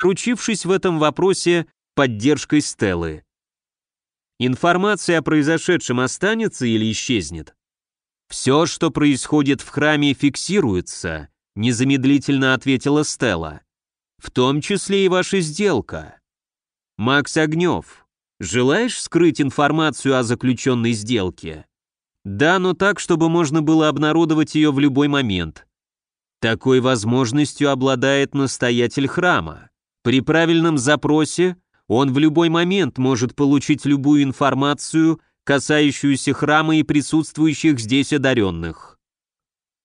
ручившись в этом вопросе поддержкой Стеллы. Информация о произошедшем останется или исчезнет? Все, что происходит в храме, фиксируется, незамедлительно ответила Стелла. В том числе и ваша сделка. Макс Огнев, желаешь скрыть информацию о заключенной сделке? Да, но так, чтобы можно было обнародовать ее в любой момент. Такой возможностью обладает настоятель храма. При правильном запросе он в любой момент может получить любую информацию, касающуюся храма и присутствующих здесь одаренных.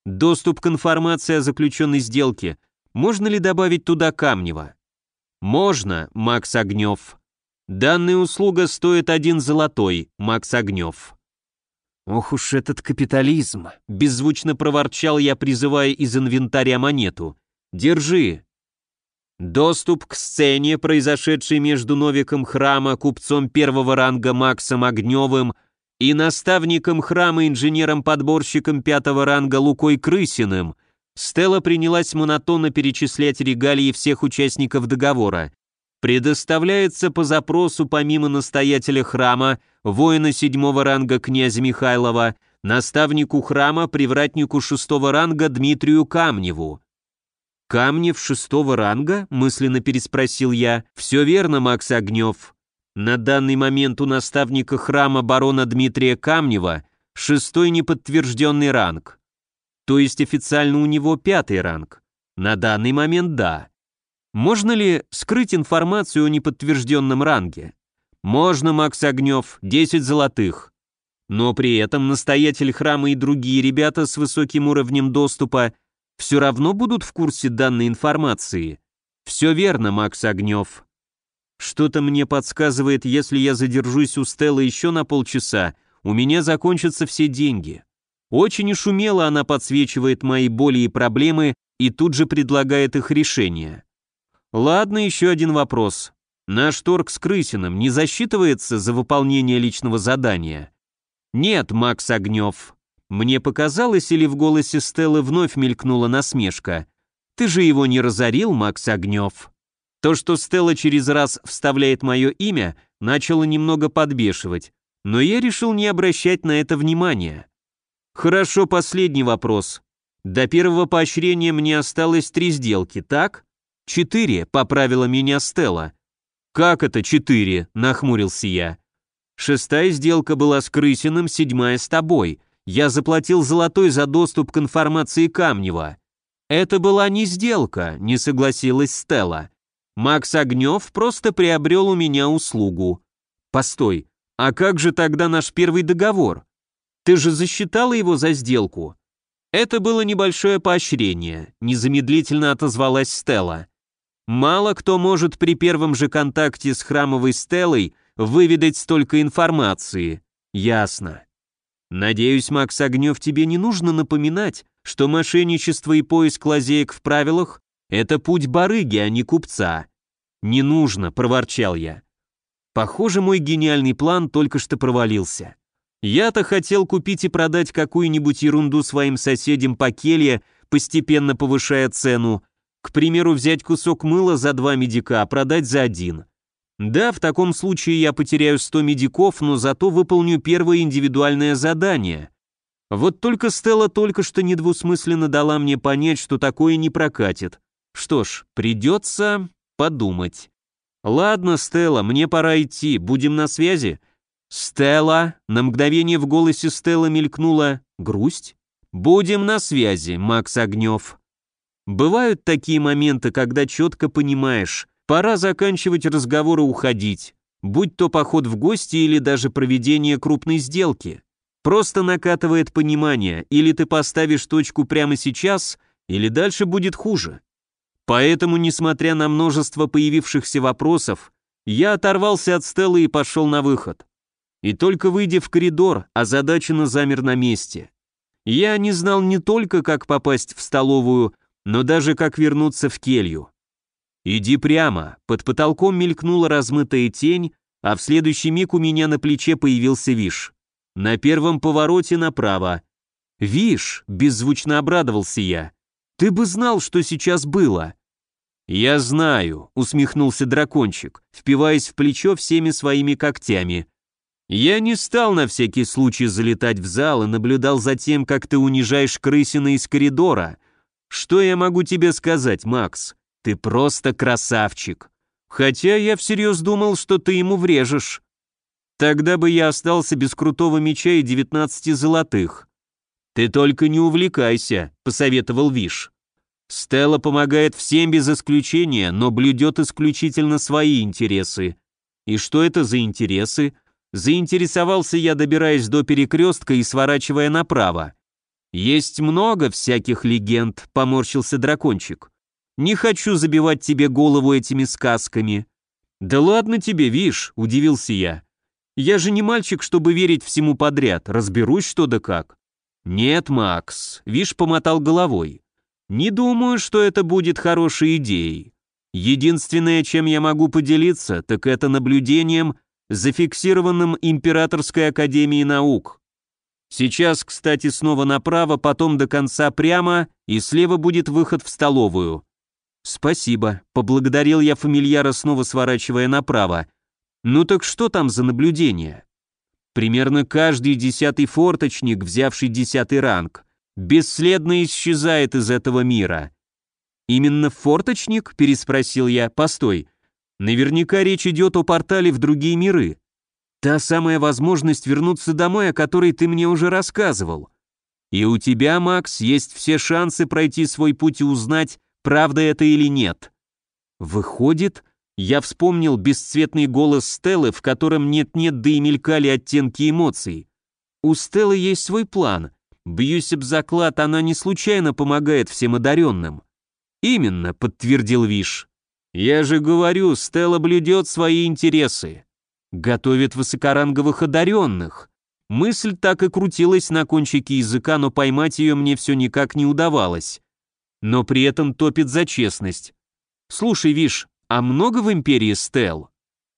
Доступ к информации о заключенной сделке. Можно ли добавить туда Камнева? Можно, Макс Огнев. Данная услуга стоит один золотой, Макс Огнев. Ох уж этот капитализм, беззвучно проворчал я, призывая из инвентаря монету. Держи. Доступ к сцене, произошедшей между Новиком храма, купцом первого ранга Максом Огневым и наставником храма инженером-подборщиком пятого ранга Лукой Крысиным, Стелла принялась монотонно перечислять регалии всех участников договора. Предоставляется по запросу помимо настоятеля храма, воина седьмого ранга князя Михайлова, наставнику храма, привратнику шестого ранга Дмитрию Камневу. «Камнев шестого ранга?» — мысленно переспросил я. «Все верно, Макс Огнев. На данный момент у наставника храма барона Дмитрия Камнева шестой неподтвержденный ранг. То есть официально у него пятый ранг. На данный момент да. Можно ли скрыть информацию о неподтвержденном ранге? Можно, Макс Огнев, 10 золотых. Но при этом настоятель храма и другие ребята с высоким уровнем доступа все равно будут в курсе данной информации. Все верно, Макс Огнев. Что-то мне подсказывает, если я задержусь у Стеллы еще на полчаса, у меня закончатся все деньги. Очень уж умело она подсвечивает мои боли и проблемы и тут же предлагает их решение. Ладно, еще один вопрос. Наш торг с Крысиным не засчитывается за выполнение личного задания? Нет, Макс Огнев. Мне показалось, или в голосе Стеллы вновь мелькнула насмешка. «Ты же его не разорил, Макс Огнев?» То, что Стелла через раз вставляет мое имя, начало немного подбешивать, но я решил не обращать на это внимания. Хорошо, последний вопрос. До первого поощрения мне осталось три сделки, так? Четыре, поправила меня Стелла. Как это четыре? Нахмурился я. Шестая сделка была с Крысиным, седьмая с тобой — я заплатил золотой за доступ к информации Камнева. Это была не сделка, не согласилась Стелла. Макс Огнев просто приобрел у меня услугу. Постой, а как же тогда наш первый договор? Ты же засчитала его за сделку? Это было небольшое поощрение, незамедлительно отозвалась Стелла. Мало кто может при первом же контакте с храмовой Стеллой выведать столько информации. Ясно. Надеюсь, Макс Огнев, тебе не нужно напоминать, что мошенничество и поиск лазеек в правилах — это путь барыги, а не купца. Не нужно, проворчал я. Похоже, мой гениальный план только что провалился. Я-то хотел купить и продать какую-нибудь ерунду своим соседям по келье, постепенно повышая цену. К примеру, взять кусок мыла за два медика, а продать за один. Да, в таком случае я потеряю 100 медиков, но зато выполню первое индивидуальное задание. Вот только Стелла только что недвусмысленно дала мне понять, что такое не прокатит. Что ж, придется подумать. Ладно, Стелла, мне пора идти, будем на связи. Стелла, на мгновение в голосе Стелла мелькнула грусть. Будем на связи, Макс Огнев. Бывают такие моменты, когда четко понимаешь, Пора заканчивать разговор и уходить, будь то поход в гости или даже проведение крупной сделки. Просто накатывает понимание, или ты поставишь точку прямо сейчас, или дальше будет хуже. Поэтому, несмотря на множество появившихся вопросов, я оторвался от Стеллы и пошел на выход. И только выйдя в коридор, озадаченно замер на месте. Я не знал не только, как попасть в столовую, но даже как вернуться в келью. «Иди прямо!» Под потолком мелькнула размытая тень, а в следующий миг у меня на плече появился Виш. На первом повороте направо. «Виш!» — беззвучно обрадовался я. «Ты бы знал, что сейчас было!» «Я знаю», — усмехнулся дракончик, впиваясь в плечо всеми своими когтями. «Я не стал на всякий случай залетать в зал и наблюдал за тем, как ты унижаешь крысина из коридора. Что я могу тебе сказать, Макс? Ты просто красавчик. Хотя я всерьез думал, что ты ему врежешь. Тогда бы я остался без крутого меча и 19 золотых. Ты только не увлекайся, посоветовал Виш. Стелла помогает всем без исключения, но блюдет исключительно свои интересы. И что это за интересы? Заинтересовался я, добираясь до перекрестка и сворачивая направо. Есть много всяких легенд, поморщился дракончик. Не хочу забивать тебе голову этими сказками. Да ладно тебе, Виш, удивился я. Я же не мальчик, чтобы верить всему подряд, разберусь что да как. Нет, Макс, Виш помотал головой. Не думаю, что это будет хорошей идеей. Единственное, чем я могу поделиться, так это наблюдением, зафиксированным Императорской Академией Наук. Сейчас, кстати, снова направо, потом до конца прямо, и слева будет выход в столовую. Спасибо, поблагодарил я фамильяра, снова сворачивая направо. Ну так что там за наблюдение? Примерно каждый десятый форточник, взявший десятый ранг, бесследно исчезает из этого мира. Именно форточник? переспросил я. Постой. Наверняка речь идет о портале в другие миры. Та самая возможность вернуться домой, о которой ты мне уже рассказывал. И у тебя, Макс, есть все шансы пройти свой путь и узнать, правда это или нет. Выходит, я вспомнил бесцветный голос Стеллы, в котором нет-нет, да и мелькали оттенки эмоций. У Стеллы есть свой план. Бьюсь об заклад, она не случайно помогает всем одаренным. Именно, подтвердил Виш. Я же говорю, Стелла блюдет свои интересы. Готовит высокоранговых одаренных. Мысль так и крутилась на кончике языка, но поймать ее мне все никак не удавалось. Но при этом топит за честность. Слушай, Виш, а много в империи Стел?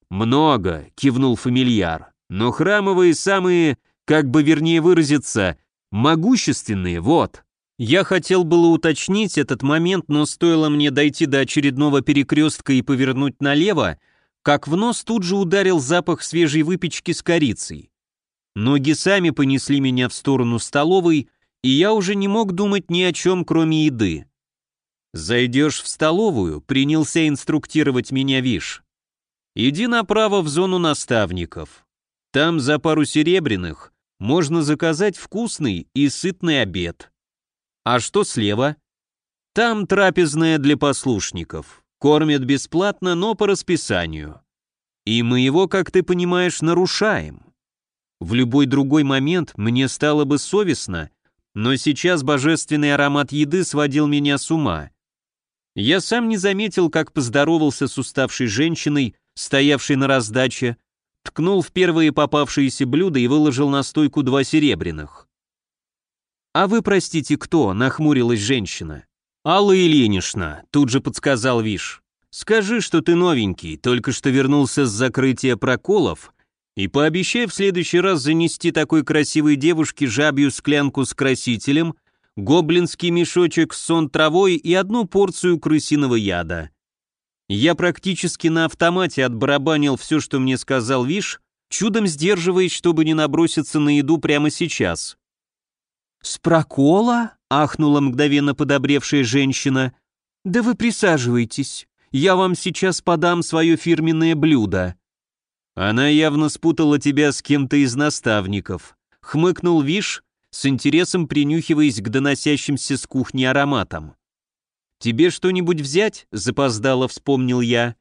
Много, кивнул фамильяр. Но храмовые самые, как бы вернее выразиться, могущественные, вот. Я хотел было уточнить этот момент, но стоило мне дойти до очередного перекрестка и повернуть налево, как в нос тут же ударил запах свежей выпечки с корицей. Ноги сами понесли меня в сторону столовой, и я уже не мог думать ни о чем, кроме еды. «Зайдешь в столовую», — принялся инструктировать меня Виш. «Иди направо в зону наставников. Там за пару серебряных можно заказать вкусный и сытный обед. А что слева? Там трапезная для послушников. Кормят бесплатно, но по расписанию. И мы его, как ты понимаешь, нарушаем. В любой другой момент мне стало бы совестно, но сейчас божественный аромат еды сводил меня с ума. Я сам не заметил, как поздоровался с уставшей женщиной, стоявшей на раздаче, ткнул в первые попавшиеся блюда и выложил на стойку два серебряных. «А вы, простите, кто?» — нахмурилась женщина. «Алла Ильинична», — тут же подсказал Виш. «Скажи, что ты новенький, только что вернулся с закрытия проколов, и пообещай в следующий раз занести такой красивой девушке жабью склянку с красителем, гоблинский мешочек с сон травой и одну порцию крысиного яда». Я практически на автомате отбарабанил все, что мне сказал Виш, чудом сдерживаясь, чтобы не наброситься на еду прямо сейчас. «С прокола?» — ахнула мгновенно подобревшая женщина. «Да вы присаживайтесь, я вам сейчас подам свое фирменное блюдо». «Она явно спутала тебя с кем-то из наставников», — хмыкнул Виш, с интересом принюхиваясь к доносящимся с кухни ароматам. «Тебе что-нибудь взять?» — запоздало вспомнил я.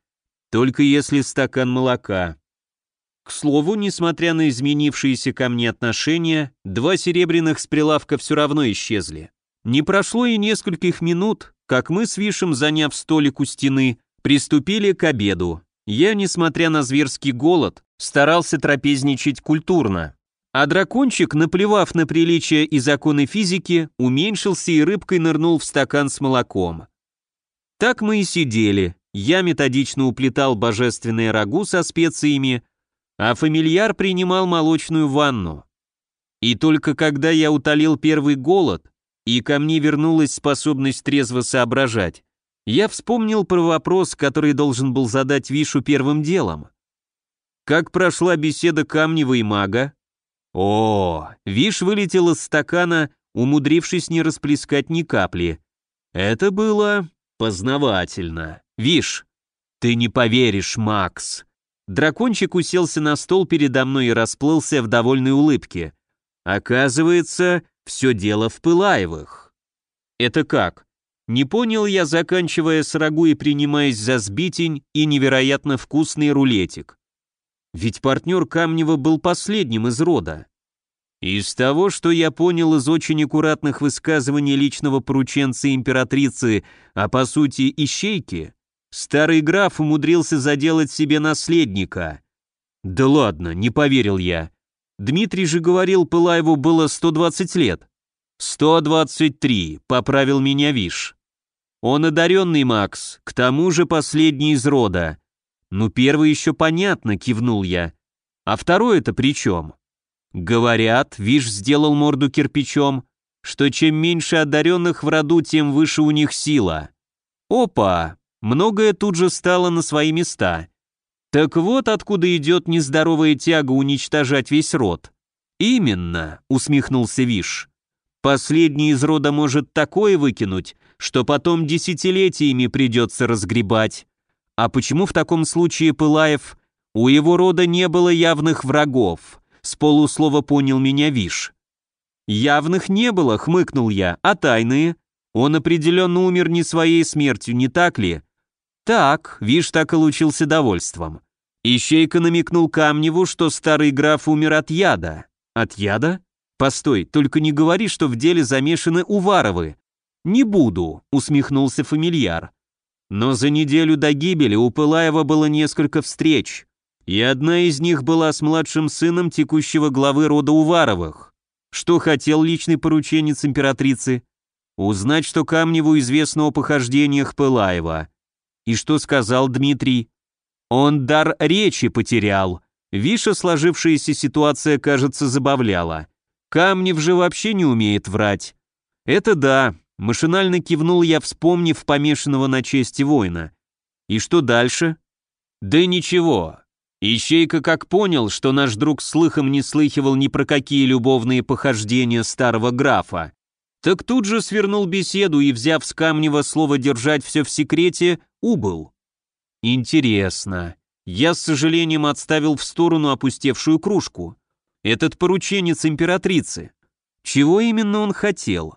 «Только если стакан молока». К слову, несмотря на изменившиеся ко мне отношения, два серебряных с прилавка все равно исчезли. Не прошло и нескольких минут, как мы с Вишем, заняв столик у стены, приступили к обеду. Я, несмотря на зверский голод, старался трапезничать культурно. А дракончик, наплевав на приличия и законы физики, уменьшился и рыбкой нырнул в стакан с молоком. Так мы и сидели. Я методично уплетал божественное рагу со специями, а фамильяр принимал молочную ванну. И только когда я утолил первый голод, и ко мне вернулась способность трезво соображать, Я вспомнил про вопрос, который должен был задать Вишу первым делом. Как прошла беседа Камнева и мага? О, Виш вылетел из стакана, умудрившись не расплескать ни капли. Это было познавательно. Виш, ты не поверишь, Макс. Дракончик уселся на стол передо мной и расплылся в довольной улыбке. Оказывается, все дело в Пылаевых. Это как? Не понял я, заканчивая с рагу и принимаясь за сбитень и невероятно вкусный рулетик. Ведь партнер Камнева был последним из рода. Из того, что я понял из очень аккуратных высказываний личного порученца императрицы, а по сути ищейки, старый граф умудрился заделать себе наследника. Да ладно, не поверил я. Дмитрий же говорил, Пылаеву было 120 лет. 123, поправил меня Виш. Он одаренный, Макс, к тому же последний из рода. «Ну, первый еще понятно», — кивнул я. «А второй это при чем?» «Говорят, Виш сделал морду кирпичом, что чем меньше одаренных в роду, тем выше у них сила. Опа! Многое тут же стало на свои места. Так вот откуда идет нездоровая тяга уничтожать весь род. «Именно», — усмехнулся Виш. «Последний из рода может такое выкинуть, что потом десятилетиями придется разгребать. А почему в таком случае Пылаев... У его рода не было явных врагов, с полуслова понял меня Виш. Явных не было, хмыкнул я, а тайные? Он определенно умер не своей смертью, не так ли? Так, Виш так и лучился довольством. Ищейка намекнул Камневу, что старый граф умер от яда. От яда? Постой, только не говори, что в деле замешаны Уваровы. Не буду, усмехнулся фамильяр. Но за неделю до гибели у Пылаева было несколько встреч, и одна из них была с младшим сыном текущего главы рода Уваровых. Что хотел личный порученец императрицы? Узнать, что Камневу известно о похождениях Пылаева. И что сказал Дмитрий? Он дар речи потерял. Виша сложившаяся ситуация, кажется, забавляла. Камнев же вообще не умеет врать. Это да, Машинально кивнул я, вспомнив помешанного на чести воина. И что дальше? Да ничего. Ищейка как понял, что наш друг слыхом не слыхивал ни про какие любовные похождения старого графа, так тут же свернул беседу и, взяв с Камнева слово держать все в секрете, убыл. Интересно. Я с сожалением отставил в сторону опустевшую кружку. Этот порученец императрицы. Чего именно он хотел?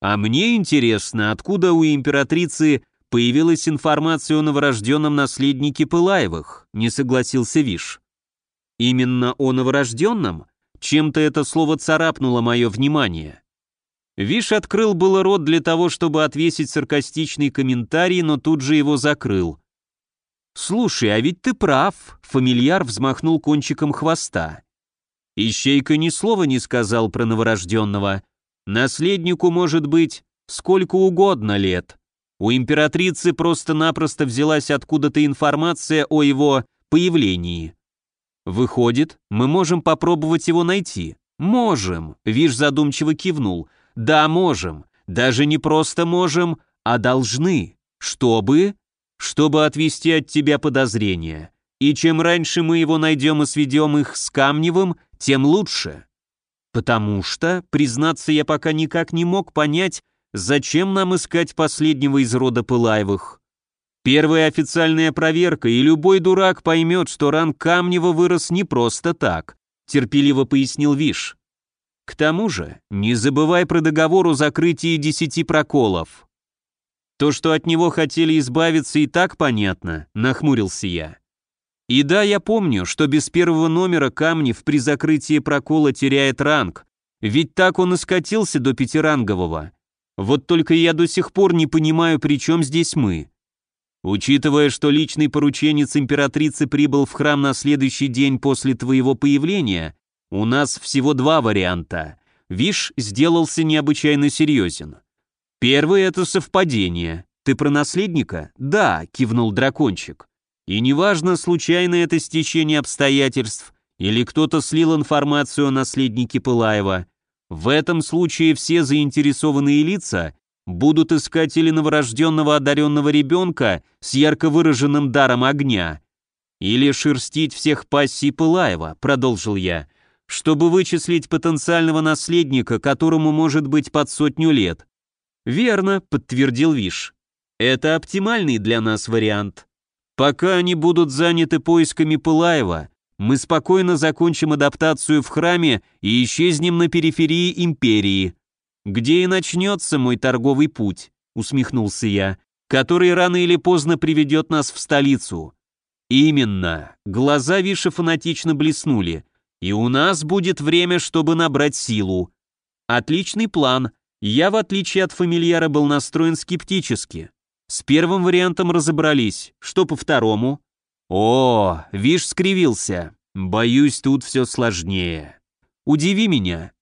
А мне интересно, откуда у императрицы появилась информация о новорожденном наследнике Пылаевых, не согласился Виш. Именно о новорожденном? Чем-то это слово царапнуло мое внимание. Виш открыл было рот для того, чтобы отвесить саркастичный комментарий, но тут же его закрыл. «Слушай, а ведь ты прав», — фамильяр взмахнул кончиком хвоста. Ищейка ни слова не сказал про новорожденного, Наследнику может быть сколько угодно лет. У императрицы просто-напросто взялась откуда-то информация о его появлении. Выходит, мы можем попробовать его найти. Можем, Виш задумчиво кивнул. Да, можем. Даже не просто можем, а должны. Чтобы? Чтобы отвести от тебя подозрения. И чем раньше мы его найдем и сведем их с Камневым, тем лучше. Потому что, признаться, я пока никак не мог понять, зачем нам искать последнего из рода Пылаевых. Первая официальная проверка, и любой дурак поймет, что ранг Камнева вырос не просто так, терпеливо пояснил Виш. К тому же, не забывай про договор о закрытии десяти проколов. То, что от него хотели избавиться, и так понятно, нахмурился я. И да, я помню, что без первого номера Камнев при закрытии прокола теряет ранг, ведь так он и скатился до пятирангового. Вот только я до сих пор не понимаю, при чем здесь мы. Учитывая, что личный порученец императрицы прибыл в храм на следующий день после твоего появления, у нас всего два варианта. Виш сделался необычайно серьезен. Первый — это совпадение. Ты про наследника? Да, кивнул дракончик. И неважно, случайно это стечение обстоятельств или кто-то слил информацию о наследнике Пылаева, в этом случае все заинтересованные лица будут искать или новорожденного одаренного ребенка с ярко выраженным даром огня, или шерстить всех пассий Пылаева, продолжил я, чтобы вычислить потенциального наследника, которому может быть под сотню лет. Верно, подтвердил Виш. Это оптимальный для нас вариант. Пока они будут заняты поисками Пылаева, мы спокойно закончим адаптацию в храме и исчезнем на периферии империи. Где и начнется мой торговый путь, усмехнулся я, который рано или поздно приведет нас в столицу. Именно. Глаза Виши фанатично блеснули. И у нас будет время, чтобы набрать силу. Отличный план. Я, в отличие от фамильяра, был настроен скептически. С первым вариантом разобрались. Что по второму? О, Виш скривился. Боюсь, тут все сложнее. Удиви меня.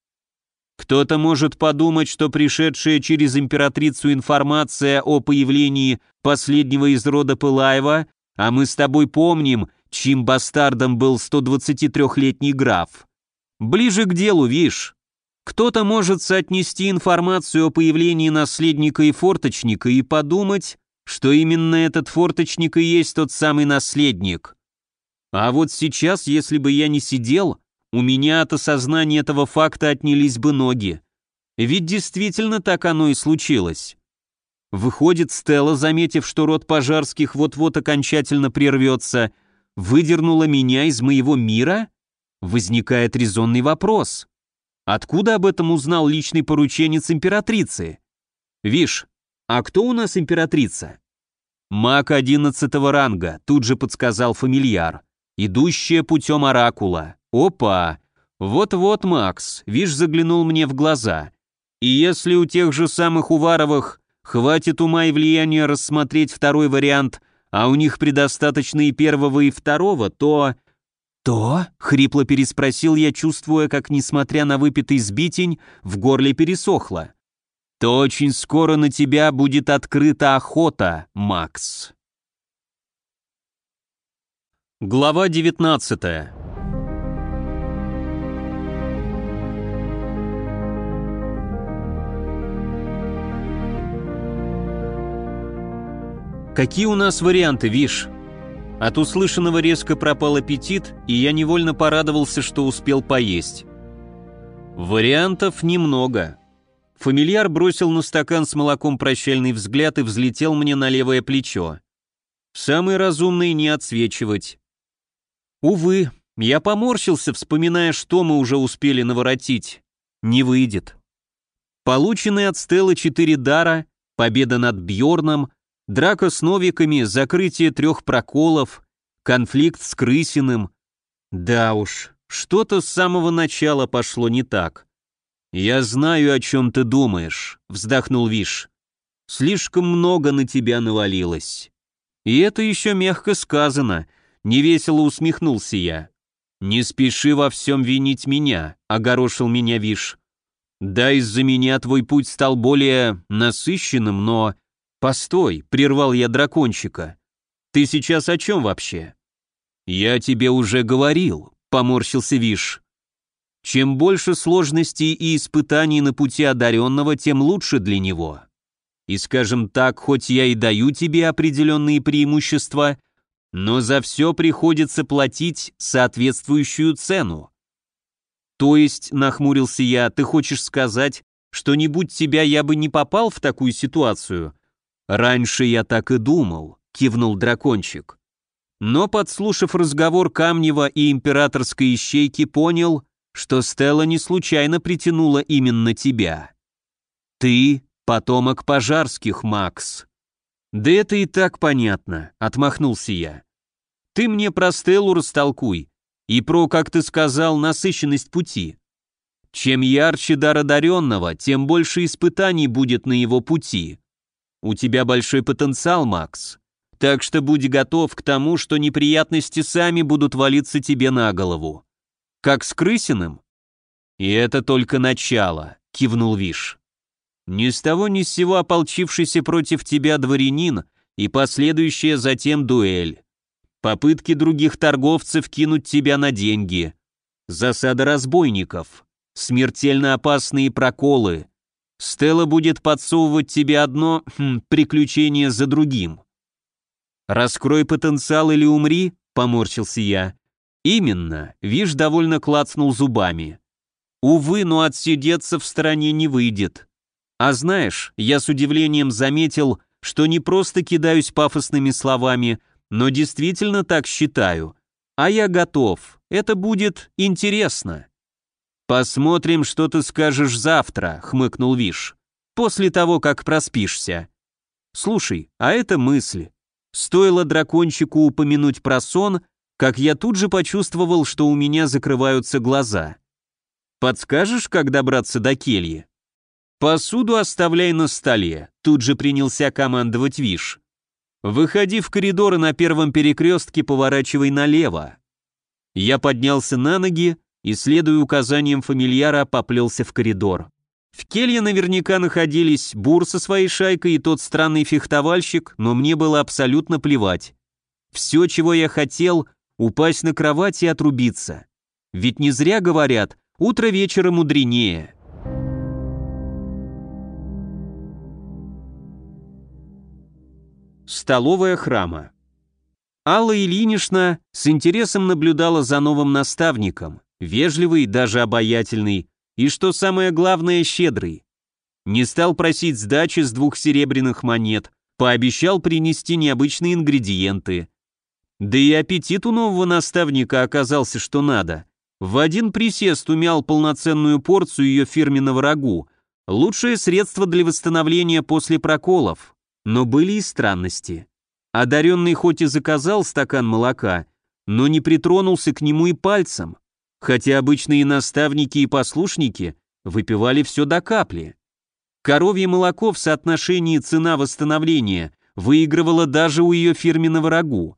Кто-то может подумать, что пришедшая через императрицу информация о появлении последнего из рода Пылаева а мы с тобой помним, чьим бастардом был 123-летний граф. Ближе к делу, вишь. Кто-то может соотнести информацию о появлении наследника и форточника и подумать, что именно этот форточник и есть тот самый наследник. А вот сейчас, если бы я не сидел, у меня от осознания этого факта отнялись бы ноги. Ведь действительно так оно и случилось. Выходит, Стелла, заметив, что род пожарских вот-вот окончательно прервется, выдернула меня из моего мира? Возникает резонный вопрос. Откуда об этом узнал личный порученец императрицы? Виш, а кто у нас императрица? Маг одиннадцатого ранга, тут же подсказал фамильяр. Идущая путем оракула. Опа! Вот-вот, Макс, Виш заглянул мне в глаза. И если у тех же самых Уваровых Хватит ума и влияния рассмотреть второй вариант, а у них предостаточно и первого, и второго, то... «То?» — хрипло переспросил я, чувствуя, как, несмотря на выпитый сбитень, в горле пересохло. «То очень скоро на тебя будет открыта охота, Макс». Глава девятнадцатая. «Какие у нас варианты, Виш?» От услышанного резко пропал аппетит, и я невольно порадовался, что успел поесть. Вариантов немного. Фамильяр бросил на стакан с молоком прощальный взгляд и взлетел мне на левое плечо. Самый разумный не отсвечивать. Увы, я поморщился, вспоминая, что мы уже успели наворотить. Не выйдет. Полученные от Стеллы четыре дара, победа над Бьорном, Драка с новиками, закрытие трех проколов, конфликт с Крысиным. Да уж, что-то с самого начала пошло не так. «Я знаю, о чем ты думаешь», — вздохнул Виш. «Слишком много на тебя навалилось». «И это еще мягко сказано», — невесело усмехнулся я. «Не спеши во всем винить меня», — огорошил меня Виш. «Да, из-за меня твой путь стал более насыщенным, но «Постой», — прервал я дракончика. «Ты сейчас о чем вообще?» «Я тебе уже говорил», — поморщился Виш. «Чем больше сложностей и испытаний на пути одаренного, тем лучше для него. И, скажем так, хоть я и даю тебе определенные преимущества, но за все приходится платить соответствующую цену. То есть, нахмурился я, ты хочешь сказать, что не будь тебя, я бы не попал в такую ситуацию, «Раньше я так и думал», — кивнул дракончик. Но, подслушав разговор Камнева и императорской ищейки, понял, что Стелла не случайно притянула именно тебя. «Ты — потомок пожарских, Макс». «Да это и так понятно», — отмахнулся я. «Ты мне про Стеллу растолкуй и про, как ты сказал, насыщенность пути. Чем ярче дар одаренного, тем больше испытаний будет на его пути. У тебя большой потенциал, Макс. Так что будь готов к тому, что неприятности сами будут валиться тебе на голову. Как с крысиным? И это только начало, кивнул Виш. Ни с того ни с сего ополчившийся против тебя дворянин и последующая затем дуэль. Попытки других торговцев кинуть тебя на деньги. Засада разбойников. Смертельно опасные проколы. Стелла будет подсовывать тебе одно хм, приключение за другим. «Раскрой потенциал или умри», — поморщился я. «Именно», — Виш довольно клацнул зубами. «Увы, но отсидеться в стороне не выйдет. А знаешь, я с удивлением заметил, что не просто кидаюсь пафосными словами, но действительно так считаю. А я готов. Это будет интересно. Посмотрим, что ты скажешь завтра, хмыкнул Виш. После того, как проспишься. Слушай, а это мысль. Стоило дракончику упомянуть про сон, как я тут же почувствовал, что у меня закрываются глаза. Подскажешь, как добраться до кельи? «Посуду оставляй на столе», — тут же принялся командовать Виш. «Выходи в коридор и на первом перекрестке поворачивай налево». Я поднялся на ноги и, следуя указаниям фамильяра, поплелся в коридор. В келье наверняка находились Бур со своей шайкой и тот странный фехтовальщик, но мне было абсолютно плевать. Все, чего я хотел, упасть на кровать и отрубиться. Ведь не зря говорят, утро вечера мудренее. Столовая храма. Алла Ильинична с интересом наблюдала за новым наставником, вежливый, даже обаятельный, и, что самое главное, щедрый. Не стал просить сдачи с двух серебряных монет, пообещал принести необычные ингредиенты. Да и аппетит у нового наставника оказался что надо. В один присест умял полноценную порцию ее фирменного рагу, лучшее средство для восстановления после проколов. Но были и странности. Одаренный хоть и заказал стакан молока, но не притронулся к нему и пальцем, хотя обычные наставники и послушники выпивали все до капли. Коровье молоко в соотношении цена-восстановления выигрывало даже у ее фирменного рагу.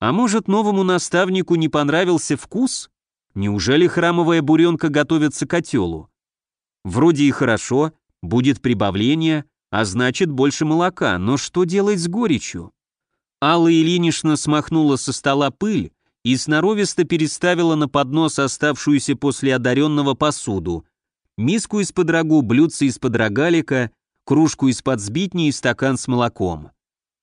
А может, новому наставнику не понравился вкус? Неужели храмовая буренка готовится к котелу? Вроде и хорошо, будет прибавление, а значит больше молока, но что делать с горечью? Алла Ильинична смахнула со стола пыль и сноровисто переставила на поднос оставшуюся после одаренного посуду. Миску из-под рагу, блюдце из-под рогалика, кружку из-под сбитни и стакан с молоком.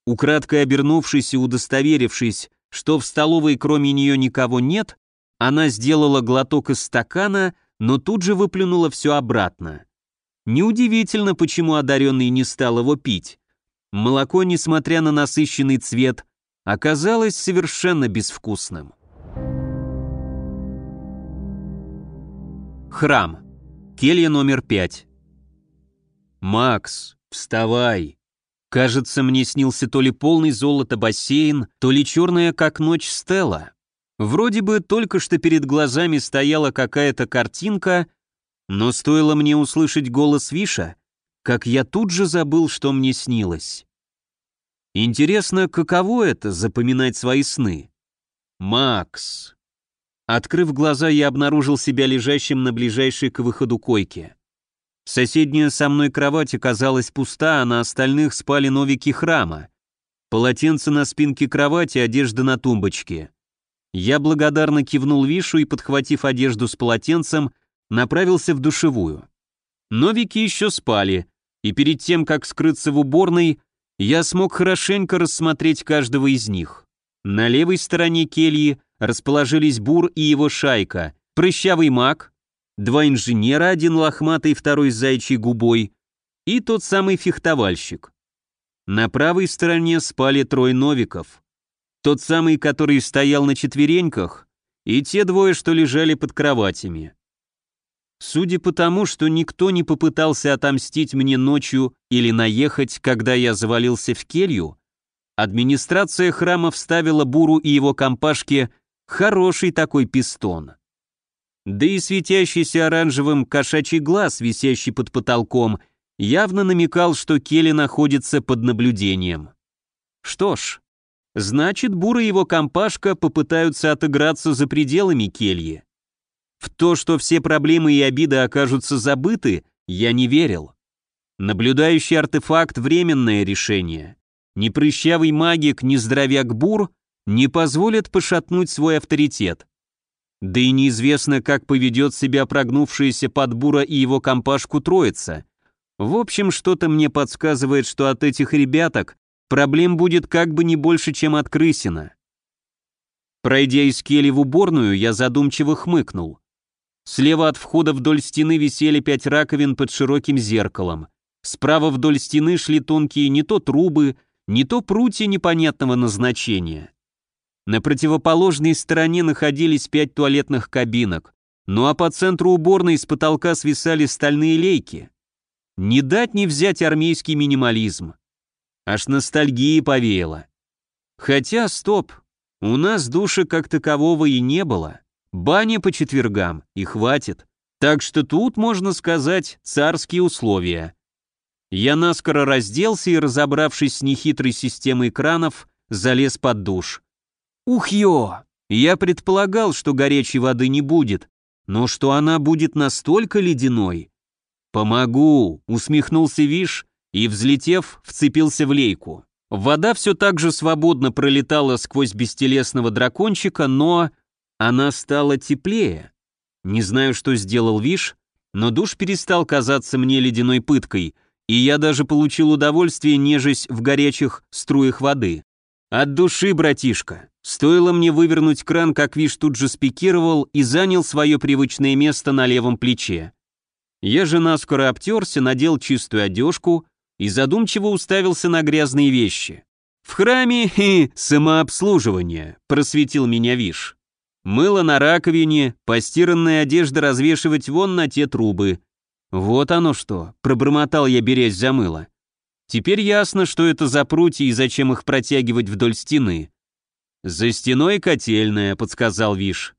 Украдкой обернувшись и удостоверившись, что в столовой кроме нее никого нет, она сделала глоток из стакана, но тут же выплюнула все обратно. Неудивительно, почему одаренный не стал его пить. Молоко, несмотря на насыщенный цвет, оказалось совершенно безвкусным. Храм. Келья номер пять. «Макс, вставай!» Кажется, мне снился то ли полный золото бассейн, то ли черная, как ночь, стела. Вроде бы только что перед глазами стояла какая-то картинка, но стоило мне услышать голос Виша, как я тут же забыл, что мне снилось. Интересно, каково это — запоминать свои сны? Макс. Открыв глаза, я обнаружил себя лежащим на ближайшей к выходу койке. Соседняя со мной кровать оказалась пуста, а на остальных спали новики храма. Полотенце на спинке кровати, одежда на тумбочке. Я благодарно кивнул Вишу и, подхватив одежду с полотенцем, направился в душевую. Новики еще спали, и перед тем, как скрыться в уборной, я смог хорошенько рассмотреть каждого из них. На левой стороне кельи расположились Бур и его шайка, прыщавый маг, два инженера, один лохматый, второй с зайчьей губой, и тот самый фехтовальщик. На правой стороне спали трое новиков. Тот самый, который стоял на четвереньках, и те двое, что лежали под кроватями. Судя по тому, что никто не попытался отомстить мне ночью или наехать, когда я завалился в келью, администрация храма вставила Буру и его компашке хороший такой пистон. Да и светящийся оранжевым кошачий глаз, висящий под потолком, явно намекал, что Келли находится под наблюдением. Что ж, значит, Бура и его компашка попытаются отыграться за пределами кельи. В то, что все проблемы и обиды окажутся забыты, я не верил. Наблюдающий артефакт — временное решение. Ни прыщавый магик, ни здоровяк Бур не позволят пошатнуть свой авторитет. Да и неизвестно, как поведет себя прогнувшаяся под Бура и его компашку троица. В общем, что-то мне подсказывает, что от этих ребяток проблем будет как бы не больше, чем от крысина. Пройдя из кели в уборную, я задумчиво хмыкнул. Слева от входа вдоль стены висели пять раковин под широким зеркалом. Справа вдоль стены шли тонкие не то трубы, не то прутья непонятного назначения. На противоположной стороне находились пять туалетных кабинок, ну а по центру уборной с потолка свисали стальные лейки. Не дать не взять армейский минимализм. Аж ностальгии повеяло. Хотя, стоп, у нас души как такового и не было. Баня по четвергам, и хватит. Так что тут, можно сказать, царские условия. Я наскоро разделся и, разобравшись с нехитрой системой кранов, залез под душ. Ух ё! Я предполагал, что горячей воды не будет, но что она будет настолько ледяной. «Помогу!» — усмехнулся Виш и, взлетев, вцепился в лейку. Вода все так же свободно пролетала сквозь бестелесного дракончика, но она стала теплее. Не знаю, что сделал Виш, но душ перестал казаться мне ледяной пыткой, и я даже получил удовольствие, нежесть в горячих струях воды. От души, братишка. Стоило мне вывернуть кран, как Виш тут же спикировал и занял свое привычное место на левом плече. Я же наскоро обтерся, надел чистую одежку и задумчиво уставился на грязные вещи. «В храме и самообслуживание», — просветил меня Виш. «Мыло на раковине, постиранная одежда развешивать вон на те трубы. Вот оно что», — пробормотал я, берясь за мыло. «Теперь ясно, что это за прутья и зачем их протягивать вдоль стены». «За стеной котельная», — подсказал Виш.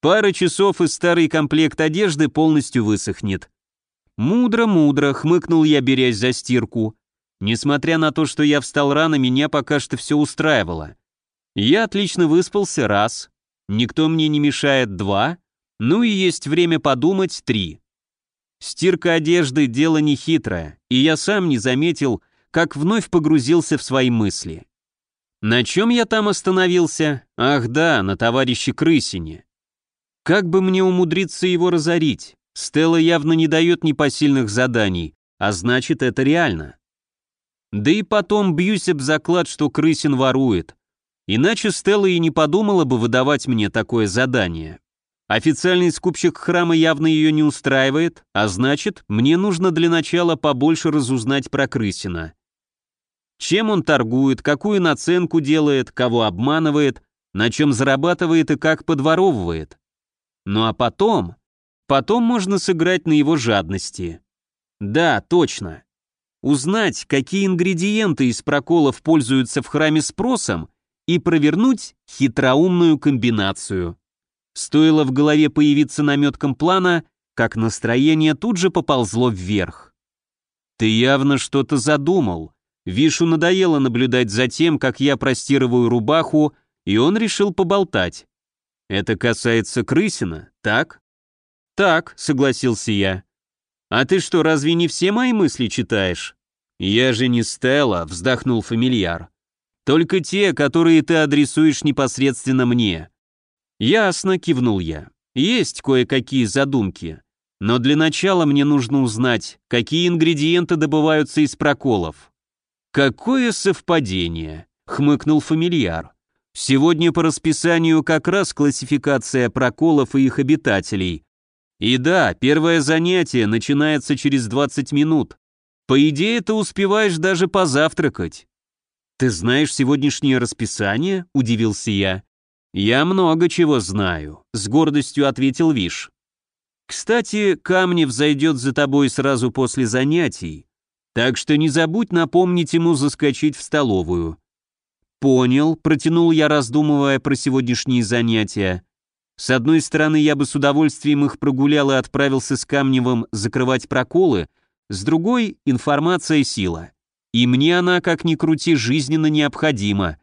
«Пара часов и старый комплект одежды полностью высохнет. «Мудро-мудро», — хмыкнул я, берясь за стирку. Несмотря на то, что я встал рано, меня пока что все устраивало. Я отлично выспался, раз. Никто мне не мешает, два. Ну и есть время подумать, три. Стирка одежды — дело нехитрое, и я сам не заметил, как вновь погрузился в свои мысли. На чем я там остановился? Ах да, на товарище Крысине. Как бы мне умудриться его разорить? Стелла явно не дает непосильных заданий, а значит, это реально. Да и потом бьюсь об заклад, что крысин ворует. Иначе Стелла и не подумала бы выдавать мне такое задание. Официальный скупщик храма явно ее не устраивает, а значит, мне нужно для начала побольше разузнать про крысина. Чем он торгует, какую наценку делает, кого обманывает, на чем зарабатывает и как подворовывает. Ну а потом Потом можно сыграть на его жадности. Да, точно. Узнать, какие ингредиенты из проколов пользуются в храме спросом, и провернуть хитроумную комбинацию. Стоило в голове появиться наметком плана, как настроение тут же поползло вверх. «Ты явно что-то задумал», Вишу надоело наблюдать за тем, как я простирываю рубаху, и он решил поболтать. Это касается Крысина, так? «Так», — согласился я. «А ты что, разве не все мои мысли читаешь?» «Я же не Стелла», — вздохнул фамильяр. «Только те, которые ты адресуешь непосредственно мне». «Ясно», — кивнул я. «Есть кое-какие задумки. Но для начала мне нужно узнать, какие ингредиенты добываются из проколов». «Какое совпадение», — хмыкнул фамильяр. «Сегодня по расписанию как раз классификация проколов и их обитателей. И да, первое занятие начинается через 20 минут. По идее, ты успеваешь даже позавтракать. Ты знаешь сегодняшнее расписание? Удивился я. Я много чего знаю, с гордостью ответил Виш. Кстати, Камнев зайдет за тобой сразу после занятий, так что не забудь напомнить ему заскочить в столовую. Понял, протянул я, раздумывая про сегодняшние занятия. С одной стороны, я бы с удовольствием их прогулял и отправился с Камневым закрывать проколы, с другой — информация — сила. И мне она, как ни крути, жизненно необходима.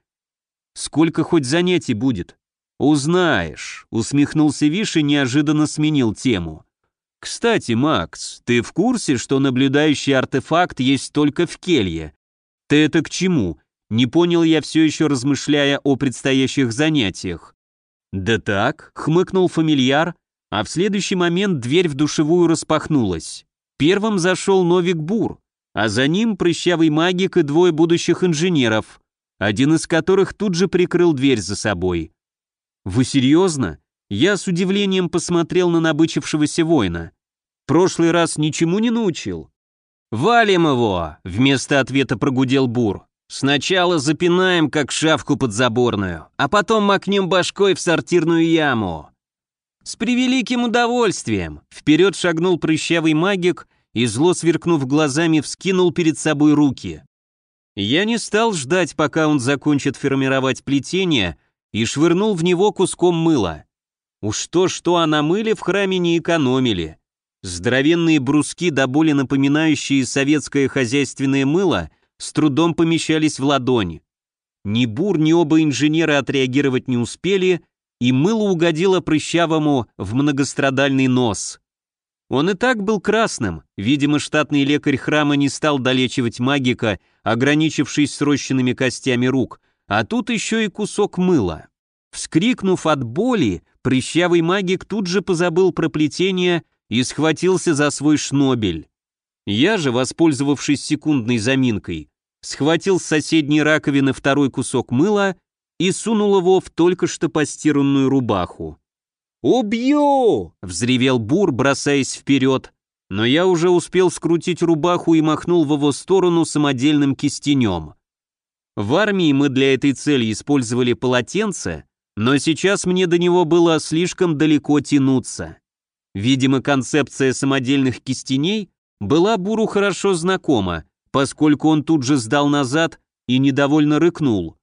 Сколько хоть занятий будет? Узнаешь, усмехнулся Виш и неожиданно сменил тему. Кстати, Макс, ты в курсе, что наблюдающий артефакт есть только в келье? Ты это к чему? Не понял я все еще размышляя о предстоящих занятиях. «Да так», — хмыкнул фамильяр, а в следующий момент дверь в душевую распахнулась. Первым зашел Новик Бур, а за ним прыщавый магик и двое будущих инженеров, один из которых тут же прикрыл дверь за собой. «Вы серьезно?» Я с удивлением посмотрел на набычившегося воина. «Прошлый раз ничему не научил?» «Валим его!» — вместо ответа прогудел Бур. «Сначала запинаем, как шавку подзаборную, а потом макнем башкой в сортирную яму». «С превеликим удовольствием!» Вперед шагнул прыщавый магик и, зло сверкнув глазами, вскинул перед собой руки. Я не стал ждать, пока он закончит формировать плетение, и швырнул в него куском мыла. Уж то-что, а на мыле в храме не экономили. Здоровенные бруски, до боли напоминающие советское хозяйственное мыло, с трудом помещались в ладонь. Ни Бур, ни оба инженера отреагировать не успели, и мыло угодило прыщавому в многострадальный нос. Он и так был красным, видимо, штатный лекарь храма не стал долечивать магика, ограничившись срощенными костями рук, а тут еще и кусок мыла. Вскрикнув от боли, прыщавый магик тут же позабыл про плетение и схватился за свой шнобель. Я же, воспользовавшись секундной заминкой, схватил с соседней раковины второй кусок мыла и сунул его в только что постиранную рубаху. «Убью!» — взревел Бур, бросаясь вперед, но я уже успел скрутить рубаху и махнул в его сторону самодельным кистенем. В армии мы для этой цели использовали полотенце, но сейчас мне до него было слишком далеко тянуться. Видимо, концепция самодельных кистеней была Буру хорошо знакома, поскольку он тут же сдал назад и недовольно рыкнул.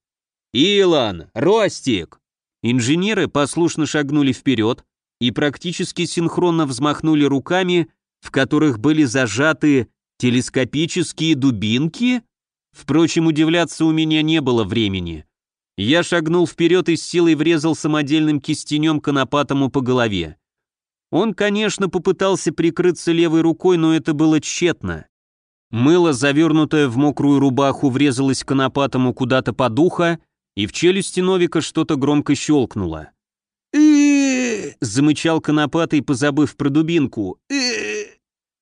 «Илон! Ростик!» Инженеры послушно шагнули вперед и практически синхронно взмахнули руками, в которых были зажаты телескопические дубинки? Впрочем, удивляться у меня не было времени. Я шагнул вперед и с силой врезал самодельным кистенем конопатому по голове. Он, конечно, попытался прикрыться левой рукой, но это было тщетно. Мыло, завернутое в мокрую рубаху, врезалось конопатому куда-то под ухо, и в челюсти Новика что-то громко щелкнуло. замычал конопатый, позабыв про дубинку.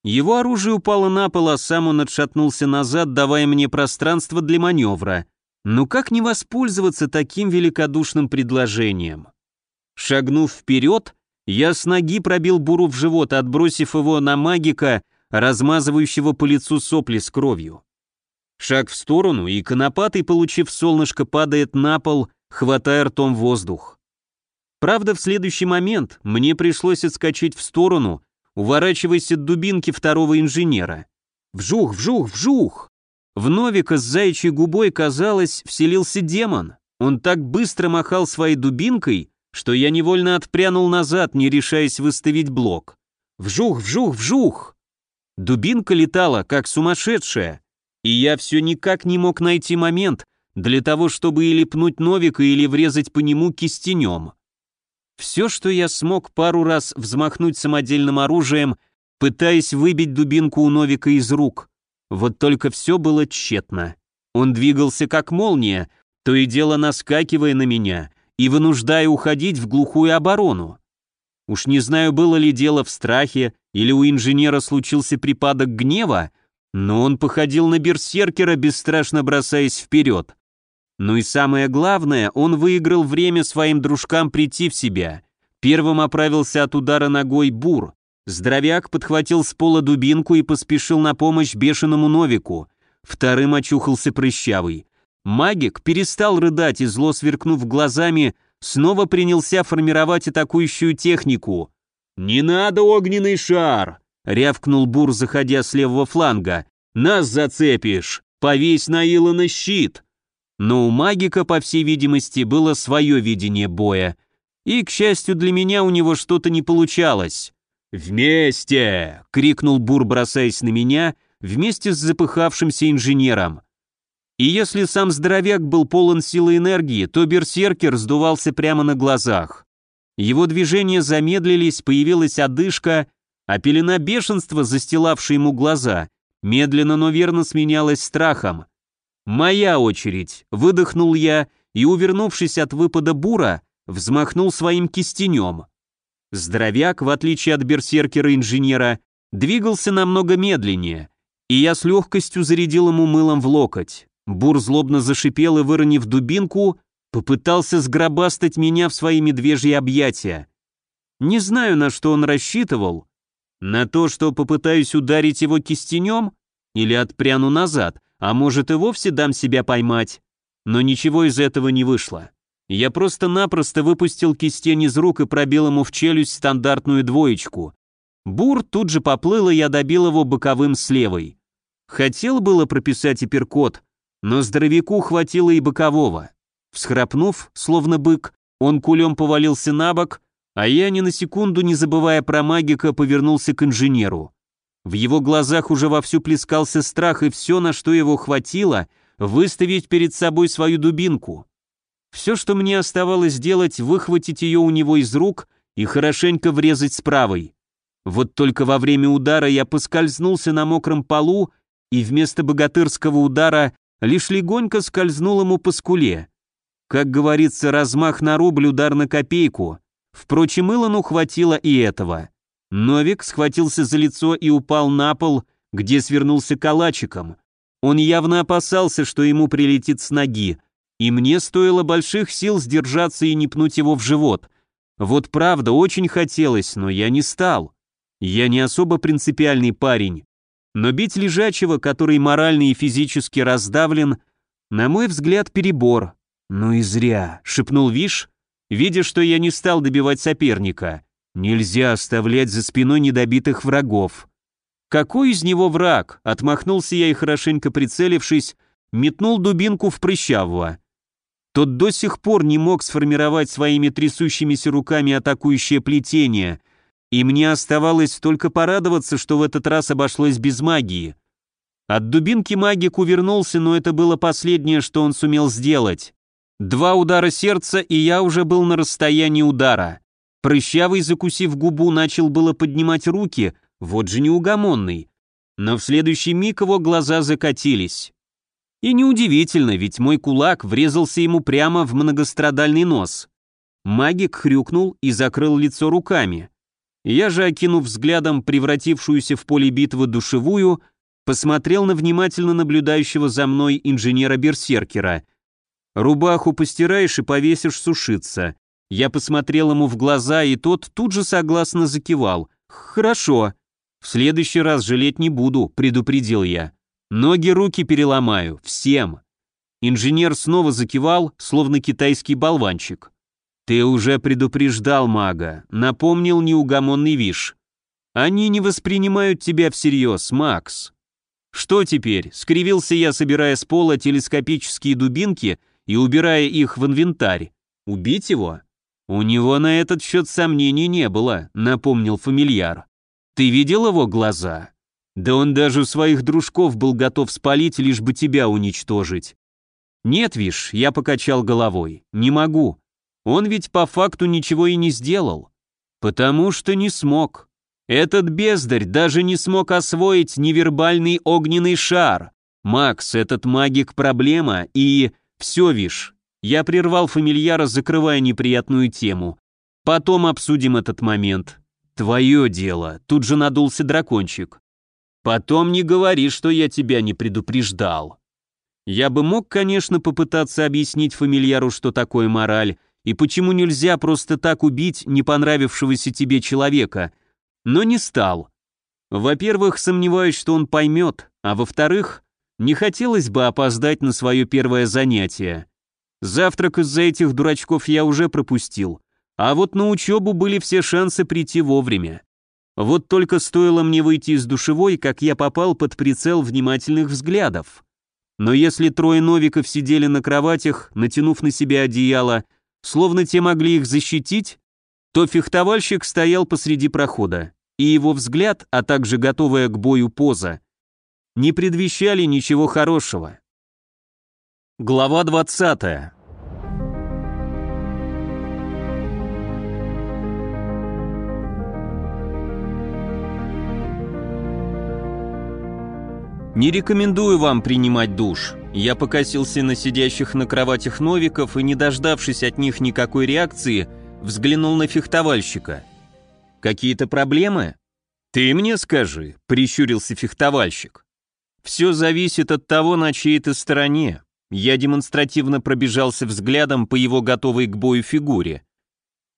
Его оружие упало на пол, а сам он отшатнулся назад, давая мне пространство для маневра. Ну как не воспользоваться таким великодушным предложением? Шагнув вперед, я с ноги пробил буру в живот, отбросив его на магика, размазывающего по лицу сопли с кровью. Шаг в сторону, и конопатый, получив солнышко, падает на пол, хватая ртом воздух. Правда, в следующий момент мне пришлось отскочить в сторону, уворачиваясь от дубинки второго инженера. Вжух, вжух, вжух! В Новика с заячьей губой, казалось, вселился демон. Он так быстро махал своей дубинкой, что я невольно отпрянул назад, не решаясь выставить блок. Вжух, вжух, вжух! Дубинка летала, как сумасшедшая, и я все никак не мог найти момент для того, чтобы или пнуть Новика, или врезать по нему кистенем. Все, что я смог пару раз взмахнуть самодельным оружием, пытаясь выбить дубинку у Новика из рук. Вот только все было тщетно. Он двигался как молния, то и дело наскакивая на меня, и вынуждая уходить в глухую оборону. Уж не знаю, было ли дело в страхе, или у инженера случился припадок гнева, но он походил на берсеркера, бесстрашно бросаясь вперед. Ну и самое главное, он выиграл время своим дружкам прийти в себя. Первым оправился от удара ногой Бур. Здоровяк подхватил с пола дубинку и поспешил на помощь бешеному Новику. Вторым очухался прыщавый. Магик перестал рыдать и, зло сверкнув глазами, снова принялся формировать атакующую технику. «Не надо огненный шар!» — рявкнул Бур, заходя с левого фланга. «Нас зацепишь! Повесь на Илона щит!» Но у магика, по всей видимости, было свое видение боя. И, к счастью для меня, у него что-то не получалось. «Вместе!» — крикнул Бур, бросаясь на меня, вместе с запыхавшимся инженером. И если сам здоровяк был полон силы энергии, то берсеркер сдувался прямо на глазах. Его движения замедлились, появилась одышка, а пелена бешенства, застилавшая ему глаза, медленно, но верно сменялась страхом. «Моя очередь!» — выдохнул я и, увернувшись от выпада бура, взмахнул своим кистенем. Здоровяк, в отличие от берсеркера-инженера, Двигался намного медленнее, и я с легкостью зарядил ему мылом в локоть. Бур злобно зашипел и, выронив дубинку, попытался сгробастать меня в свои медвежьи объятия. Не знаю, на что он рассчитывал. На то, что попытаюсь ударить его кистенем или отпряну назад, а может и вовсе дам себя поймать. Но ничего из этого не вышло. Я просто-напросто выпустил кистень из рук и пробил ему в челюсть стандартную двоечку. Бур тут же поплыл, и я добил его боковым с левой. Хотел было прописать и но здоровяку хватило и бокового. Всхрапнув, словно бык, он кулем повалился на бок, а я ни на секунду, не забывая про магика, повернулся к инженеру. В его глазах уже вовсю плескался страх, и все, на что его хватило, выставить перед собой свою дубинку. Все, что мне оставалось сделать, выхватить ее у него из рук и хорошенько врезать с правой. Вот только во время удара я поскользнулся на мокром полу, и вместо богатырского удара лишь легонько скользнул ему по скуле. Как говорится, размах на рубль, удар на копейку. Впрочем, Илону хватило и этого. Новик схватился за лицо и упал на пол, где свернулся калачиком. Он явно опасался, что ему прилетит с ноги, и мне стоило больших сил сдержаться и не пнуть его в живот. Вот правда, очень хотелось, но я не стал. Я не особо принципиальный парень. Но бить лежачего, который морально и физически раздавлен, на мой взгляд, перебор. «Ну и зря», — шепнул Виш, видя, что я не стал добивать соперника. «Нельзя оставлять за спиной недобитых врагов». «Какой из него враг?» — отмахнулся я и, хорошенько прицелившись, метнул дубинку в прыщавого. Тот до сих пор не мог сформировать своими трясущимися руками атакующее плетение, и мне оставалось только порадоваться, что в этот раз обошлось без магии. От дубинки магик увернулся, но это было последнее, что он сумел сделать. Два удара сердца, и я уже был на расстоянии удара. Прыщавый, закусив губу, начал было поднимать руки, вот же неугомонный. Но в следующий миг его глаза закатились. И неудивительно, ведь мой кулак врезался ему прямо в многострадальный нос. Магик хрюкнул и закрыл лицо руками. Я же, окинув взглядом превратившуюся в поле битвы душевую, посмотрел на внимательно наблюдающего за мной инженера-берсеркера — Рубаху постираешь и повесишь сушиться. Я посмотрел ему в глаза, и тот тут же согласно закивал. Хорошо. В следующий раз жалеть не буду, предупредил я. Ноги, руки переломаю, всем. Инженер снова закивал, словно китайский болванчик. Ты уже предупреждал мага, напомнил неугомонный Виш. Они не воспринимают тебя всерьез, Макс. Что теперь? Скривился я, собирая с пола телескопические дубинки и убирая их в инвентарь. Убить его? У него на этот счет сомнений не было, напомнил фамильяр. Ты видел его глаза? Да он даже своих дружков был готов спалить, лишь бы тебя уничтожить. Нет, вишь, я покачал головой. Не могу. Он ведь по факту ничего и не сделал. Потому что не смог. Этот бездарь даже не смог освоить невербальный огненный шар. Макс, этот магик проблема, и «Все, Виш, я прервал фамильяра, закрывая неприятную тему. Потом обсудим этот момент. Твое дело», тут же надулся дракончик. «Потом не говори, что я тебя не предупреждал». Я бы мог, конечно, попытаться объяснить фамильяру, что такое мораль, и почему нельзя просто так убить не понравившегося тебе человека, но не стал. Во-первых, сомневаюсь, что он поймет, а во-вторых, не хотелось бы опоздать на свое первое занятие. Завтрак из-за этих дурачков я уже пропустил, а вот на учебу были все шансы прийти вовремя. Вот только стоило мне выйти из душевой, как я попал под прицел внимательных взглядов. Но если трое новиков сидели на кроватях, натянув на себя одеяло, словно те могли их защитить, то фехтовальщик стоял посреди прохода, и его взгляд, а также готовая к бою поза, не предвещали ничего хорошего. Глава 20. Не рекомендую вам принимать душ. Я покосился на сидящих на кроватях новиков и, не дождавшись от них никакой реакции, взглянул на фехтовальщика. Какие-то проблемы? «Ты мне скажи», — прищурился фехтовальщик. «Все зависит от того, на чьей ты стороне». Я демонстративно пробежался взглядом по его готовой к бою фигуре.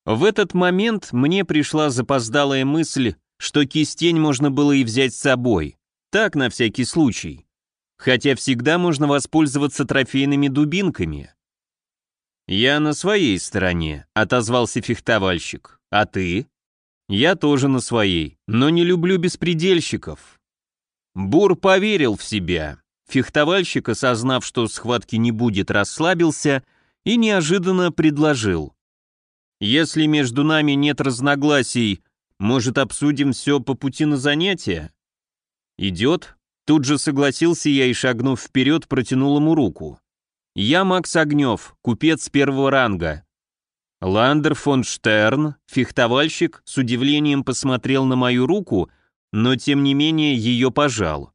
В этот момент мне пришла запоздалая мысль, что кистень можно было и взять с собой. Так, на всякий случай. Хотя всегда можно воспользоваться трофейными дубинками. «Я на своей стороне», — отозвался фехтовальщик. «А ты?» «Я тоже на своей, но не люблю беспредельщиков». Бур поверил в себя. Фехтовальщик, осознав, что схватки не будет, расслабился и неожиданно предложил. «Если между нами нет разногласий, может, обсудим все по пути на занятия?» «Идет?» Тут же согласился я и, шагнув вперед, протянул ему руку. «Я Макс Огнев, купец первого ранга». Ландер фон Штерн, фехтовальщик, с удивлением посмотрел на мою руку, но тем не менее ее пожал.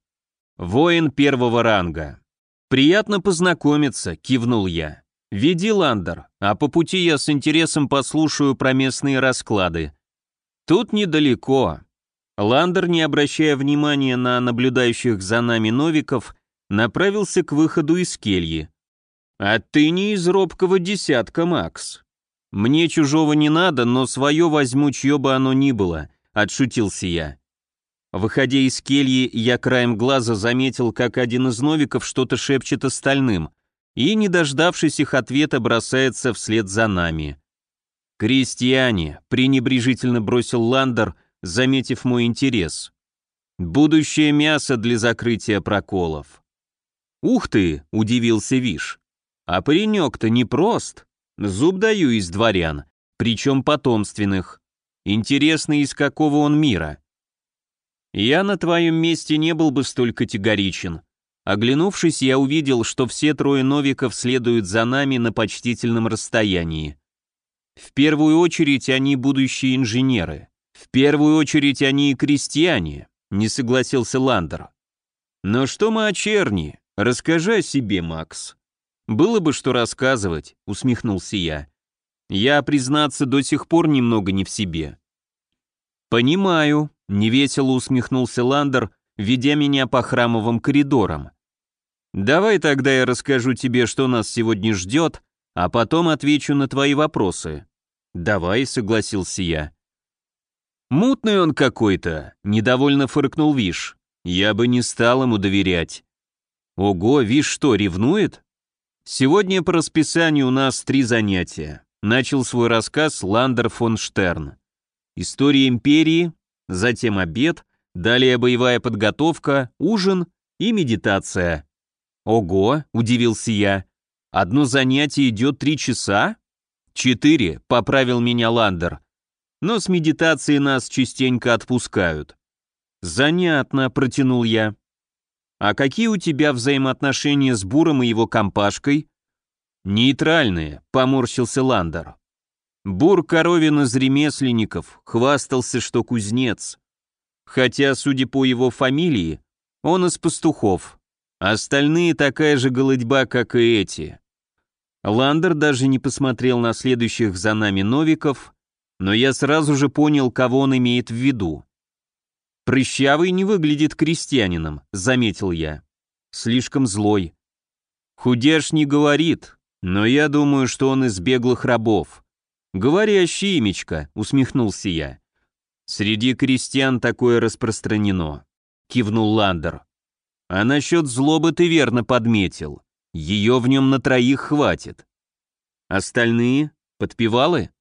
«Воин первого ранга». «Приятно познакомиться», — кивнул я. «Веди, Ландер, а по пути я с интересом послушаю про местные расклады. Тут недалеко, Ландер, не обращая внимания на наблюдающих за нами новиков, направился к выходу из кельи. «А ты не из робкого десятка, Макс. Мне чужого не надо, но свое возьму, чье бы оно ни было», — отшутился я. Выходя из кельи, я краем глаза заметил, как один из новиков что-то шепчет остальным, и, не дождавшись их ответа, бросается вслед за нами. «Крестьяне», — пренебрежительно бросил Ландер, — заметив мой интерес. «Будущее мясо для закрытия проколов». «Ух ты!» — удивился Виш. «А паренек-то непрост. Зуб даю из дворян, причем потомственных. Интересно, из какого он мира?» «Я на твоем месте не был бы столь категоричен», Оглянувшись, я увидел, что все трое новиков следуют за нами на почтительном расстоянии. В первую очередь они будущие инженеры. «В первую очередь они и крестьяне», — не согласился Ландер. «Но что мы о черни? Расскажи о себе, Макс». «Было бы что рассказывать», — усмехнулся я. «Я, признаться, до сих пор немного не в себе». «Понимаю», — невесело усмехнулся Ландер, ведя меня по храмовым коридорам. «Давай тогда я расскажу тебе, что нас сегодня ждет, а потом отвечу на твои вопросы». «Давай», — согласился я. «Мутный он какой-то», — недовольно фыркнул Виш. «Я бы не стал ему доверять». «Ого, Виш что, ревнует?» «Сегодня по расписанию у нас три занятия», — начал свой рассказ Ландер фон Штерн. «История империи, затем обед, далее боевая подготовка, ужин и медитация». «Ого», — удивился я, — «одно занятие идет три часа?» «Четыре», — поправил меня Ландер но с медитацией нас частенько отпускают. Занятно, протянул я. А какие у тебя взаимоотношения с Буром и его компашкой? Нейтральные, поморщился Ландер. Бур коровин из ремесленников, хвастался, что кузнец. Хотя, судя по его фамилии, он из пастухов. Остальные такая же голодьба, как и эти. Ландер даже не посмотрел на следующих за нами новиков, но я сразу же понял, кого он имеет в виду. «Прыщавый не выглядит крестьянином», — заметил я. «Слишком злой». «Худеж не говорит, но я думаю, что он из беглых рабов». «Говорящий имечко», — усмехнулся я. «Среди крестьян такое распространено», — кивнул Ландер. «А насчет злобы ты верно подметил. Ее в нем на троих хватит. Остальные? Подпевалы?»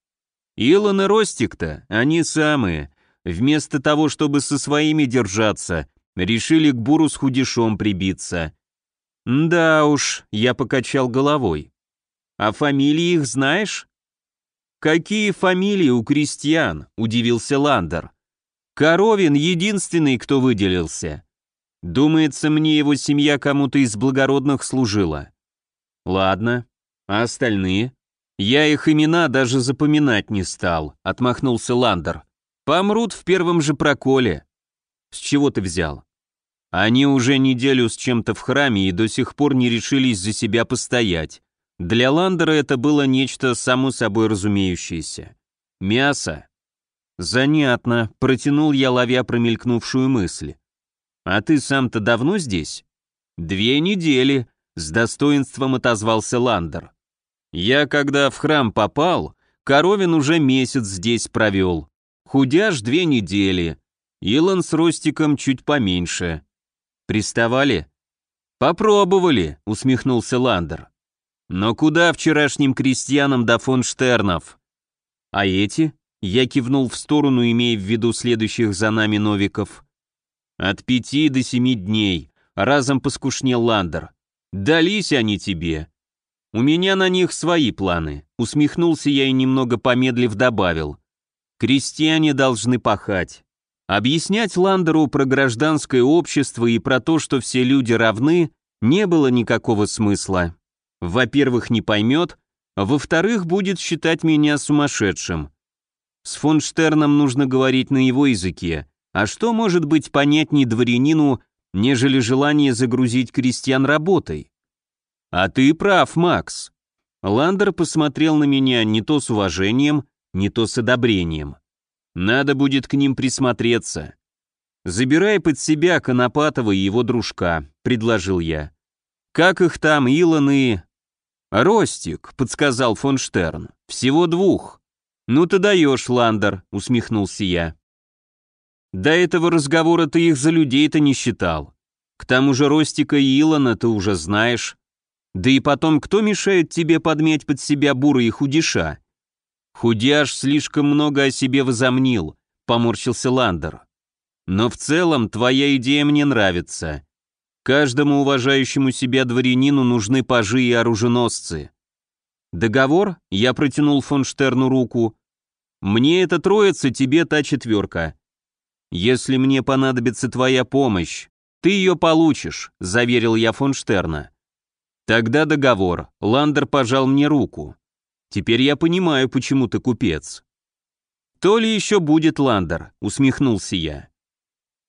Илон и Ростик-то, они самые, вместо того, чтобы со своими держаться, решили к буру с худешом прибиться. Да уж, я покачал головой. А фамилии их знаешь? Какие фамилии у крестьян? Удивился Ландер. Коровин единственный, кто выделился. Думается, мне его семья кому-то из благородных служила. Ладно, а остальные? «Я их имена даже запоминать не стал», — отмахнулся Ландер. «Помрут в первом же проколе». «С чего ты взял?» «Они уже неделю с чем-то в храме и до сих пор не решились за себя постоять. Для Ландера это было нечто само собой разумеющееся. Мясо. «Занятно», — протянул я, ловя промелькнувшую мысль. «А ты сам-то давно здесь?» «Две недели», — с достоинством отозвался Ландер. «Я, когда в храм попал, Коровин уже месяц здесь провел. Худяж две недели. Илон с Ростиком чуть поменьше. Приставали?» «Попробовали», — усмехнулся Ландер. «Но куда вчерашним крестьянам до фон Штернов?» «А эти?» — я кивнул в сторону, имея в виду следующих за нами новиков. «От пяти до семи дней», — разом поскушнел Ландер. «Дались они тебе». «У меня на них свои планы», — усмехнулся я и немного помедлив добавил. «Крестьяне должны пахать». Объяснять Ландеру про гражданское общество и про то, что все люди равны, не было никакого смысла. Во-первых, не поймет, а во-вторых, будет считать меня сумасшедшим. С фон Штерном нужно говорить на его языке, а что может быть понятней дворянину, нежели желание загрузить крестьян работой? А ты прав, Макс. Ландер посмотрел на меня не то с уважением, не то с одобрением. Надо будет к ним присмотреться. Забирай под себя Конопатова и его дружка, предложил я. Как их там, Илон и... Ростик, подсказал фон Штерн. Всего двух. Ну ты даешь, Ландер, усмехнулся я. До этого разговора ты их за людей-то не считал. К тому же Ростика и Илона ты уже знаешь. Да и потом, кто мешает тебе подмять под себя бура и худиша? «Худяш слишком много о себе возомнил», — поморщился Ландер. «Но в целом твоя идея мне нравится. Каждому уважающему себя дворянину нужны пажи и оруженосцы». «Договор?» — я протянул фон Штерну руку. «Мне эта троица, тебе та четверка. Если мне понадобится твоя помощь, ты ее получишь», — заверил я фон Штерна. «Тогда договор». Ландер пожал мне руку. Теперь я понимаю, почему ты купец. То ли еще будет Ландер, усмехнулся я.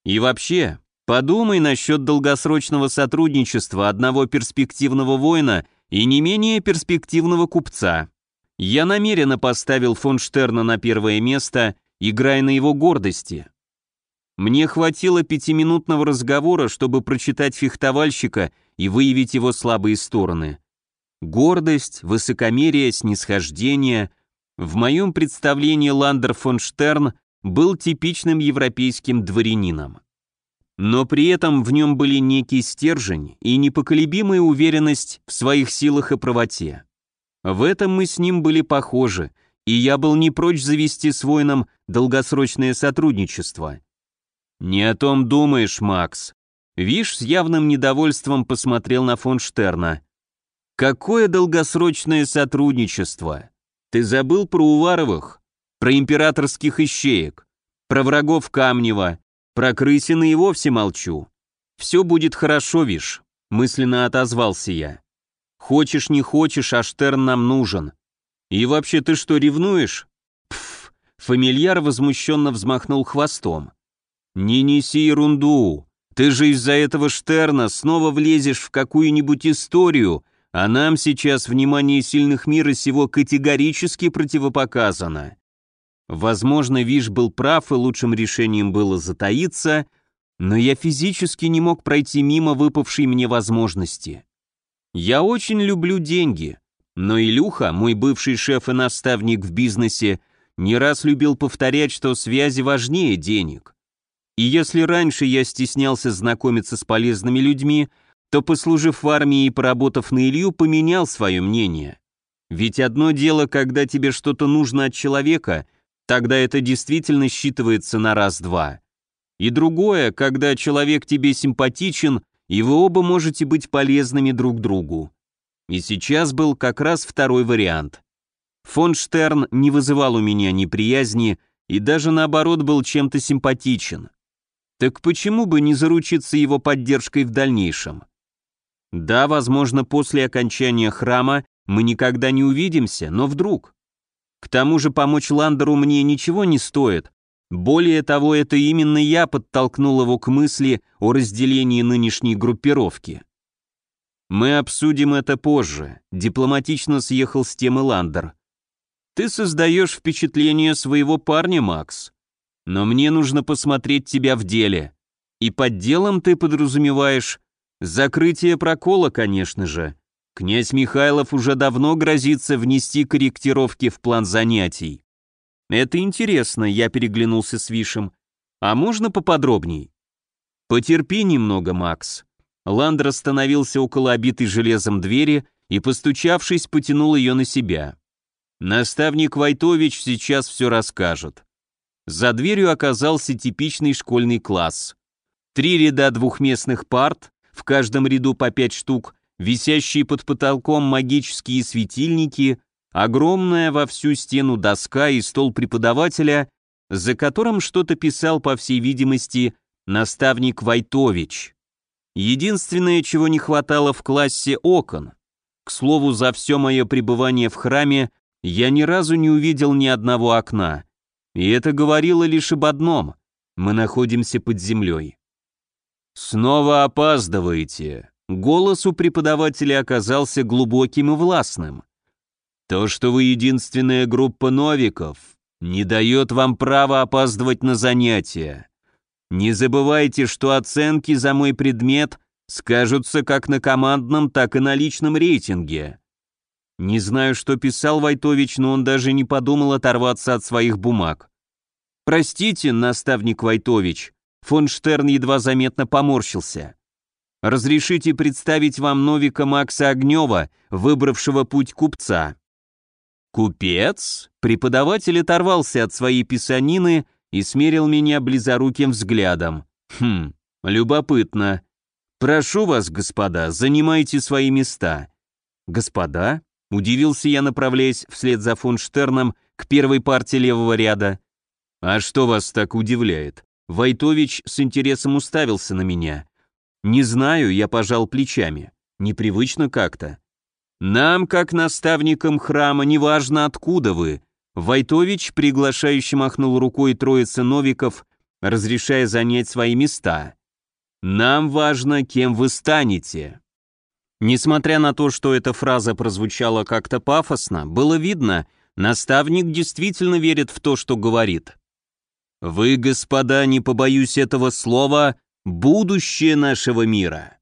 И вообще, подумай насчет долгосрочного сотрудничества одного перспективного воина и не менее перспективного купца. Я намеренно поставил фон Штерна на первое место, играя на его гордости. Мне хватило пятиминутного разговора, чтобы прочитать фехтовальщика и выявить его слабые стороны. Гордость, высокомерие, снисхождение. В моем представлении Ландер фон Штерн был типичным европейским дворянином. Но при этом в нем были некий стержень и непоколебимая уверенность в своих силах и правоте. В этом мы с ним были похожи, и я был не прочь завести с воином долгосрочное сотрудничество. «Не о том думаешь, Макс». Виш с явным недовольством посмотрел на фон Штерна. Какое долгосрочное сотрудничество? Ты забыл про Уваровых, про императорских ищеек, про врагов Камнева, про Крысина и вовсе молчу. Все будет хорошо, вишь, мысленно отозвался я. Хочешь, не хочешь, а Штерн нам нужен. И вообще ты что, ревнуешь? Пф, фамильяр возмущенно взмахнул хвостом. Не неси ерунду. Ты же из-за этого Штерна снова влезешь в какую-нибудь историю, а нам сейчас внимание сильных мира сего категорически противопоказано. Возможно, Виш был прав, и лучшим решением было затаиться, но я физически не мог пройти мимо выпавшей мне возможности. Я очень люблю деньги, но Илюха, мой бывший шеф и наставник в бизнесе, не раз любил повторять, что связи важнее денег. И если раньше я стеснялся знакомиться с полезными людьми, то, послужив в армии и поработав на Илью, поменял свое мнение. Ведь одно дело, когда тебе что-то нужно от человека, тогда это действительно считывается на раз-два. И другое, когда человек тебе симпатичен, и вы оба можете быть полезными друг другу. И сейчас был как раз второй вариант. Фон Штерн не вызывал у меня неприязни и даже наоборот был чем-то симпатичен. Так почему бы не заручиться его поддержкой в дальнейшем? Да, возможно, после окончания храма мы никогда не увидимся, но вдруг. К тому же помочь Ландеру мне ничего не стоит. Более того, это именно я подтолкнул его к мысли о разделении нынешней группировки. Мы обсудим это позже, дипломатично съехал с темы Ландер. Ты создаешь впечатление своего парня, Макс. Но мне нужно посмотреть тебя в деле. И под делом ты подразумеваешь закрытие прокола, конечно же. Князь Михайлов уже давно грозится внести корректировки в план занятий. Это интересно, я переглянулся с Вишем. А можно поподробней? Потерпи немного, Макс. Ландер остановился около обитой железом двери и, постучавшись, потянул ее на себя. Наставник Войтович сейчас все расскажет. За дверью оказался типичный школьный класс. Три ряда двухместных парт, в каждом ряду по пять штук, висящие под потолком магические светильники, огромная во всю стену доска и стол преподавателя, за которым что-то писал, по всей видимости, наставник Войтович. Единственное, чего не хватало в классе окон. К слову, за все мое пребывание в храме я ни разу не увидел ни одного окна. И это говорило лишь об одном — мы находимся под землей. «Снова опаздываете», Голос у преподавателя оказался глубоким и властным. То, что вы единственная группа новиков, не дает вам права опаздывать на занятия. Не забывайте, что оценки за мой предмет скажутся как на командном, так и на личном рейтинге. Не знаю, что писал Войтович, но он даже не подумал оторваться от своих бумаг. «Простите, наставник Войтович», фон Штерн едва заметно поморщился. Разрешите представить вам Новика Макса Огнева, выбравшего путь купца». «Купец?» Преподаватель оторвался от своей писанины и смерил меня близоруким взглядом. «Хм, любопытно. Прошу вас, господа, занимайте свои места». «Господа?» — удивился я, направляясь вслед за фон Штерном к первой партии левого ряда. «А что вас так удивляет?» Войтович с интересом уставился на меня. Не знаю, я пожал плечами. Непривычно как-то. Нам, как наставникам храма, неважно откуда вы. Войтович приглашающе махнул рукой троицы новиков, разрешая занять свои места. Нам важно, кем вы станете. Несмотря на то, что эта фраза прозвучала как-то пафосно, было видно, наставник действительно верит в то, что говорит. Вы, господа, не побоюсь этого слова, Будущее нашего мира.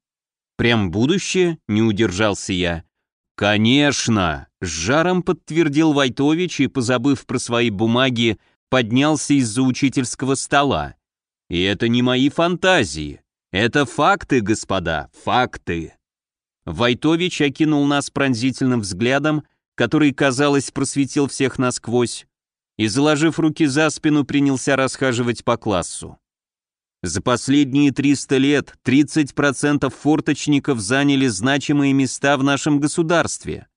Прям будущее? Не удержался я. Конечно, с жаром подтвердил Войтович и, позабыв про свои бумаги, поднялся из-за учительского стола. И это не мои фантазии. Это факты, господа, факты. Войтович окинул нас пронзительным взглядом, который, казалось, просветил всех насквозь, и, заложив руки за спину, принялся расхаживать по классу. За последние 300 лет 30% форточников заняли значимые места в нашем государстве.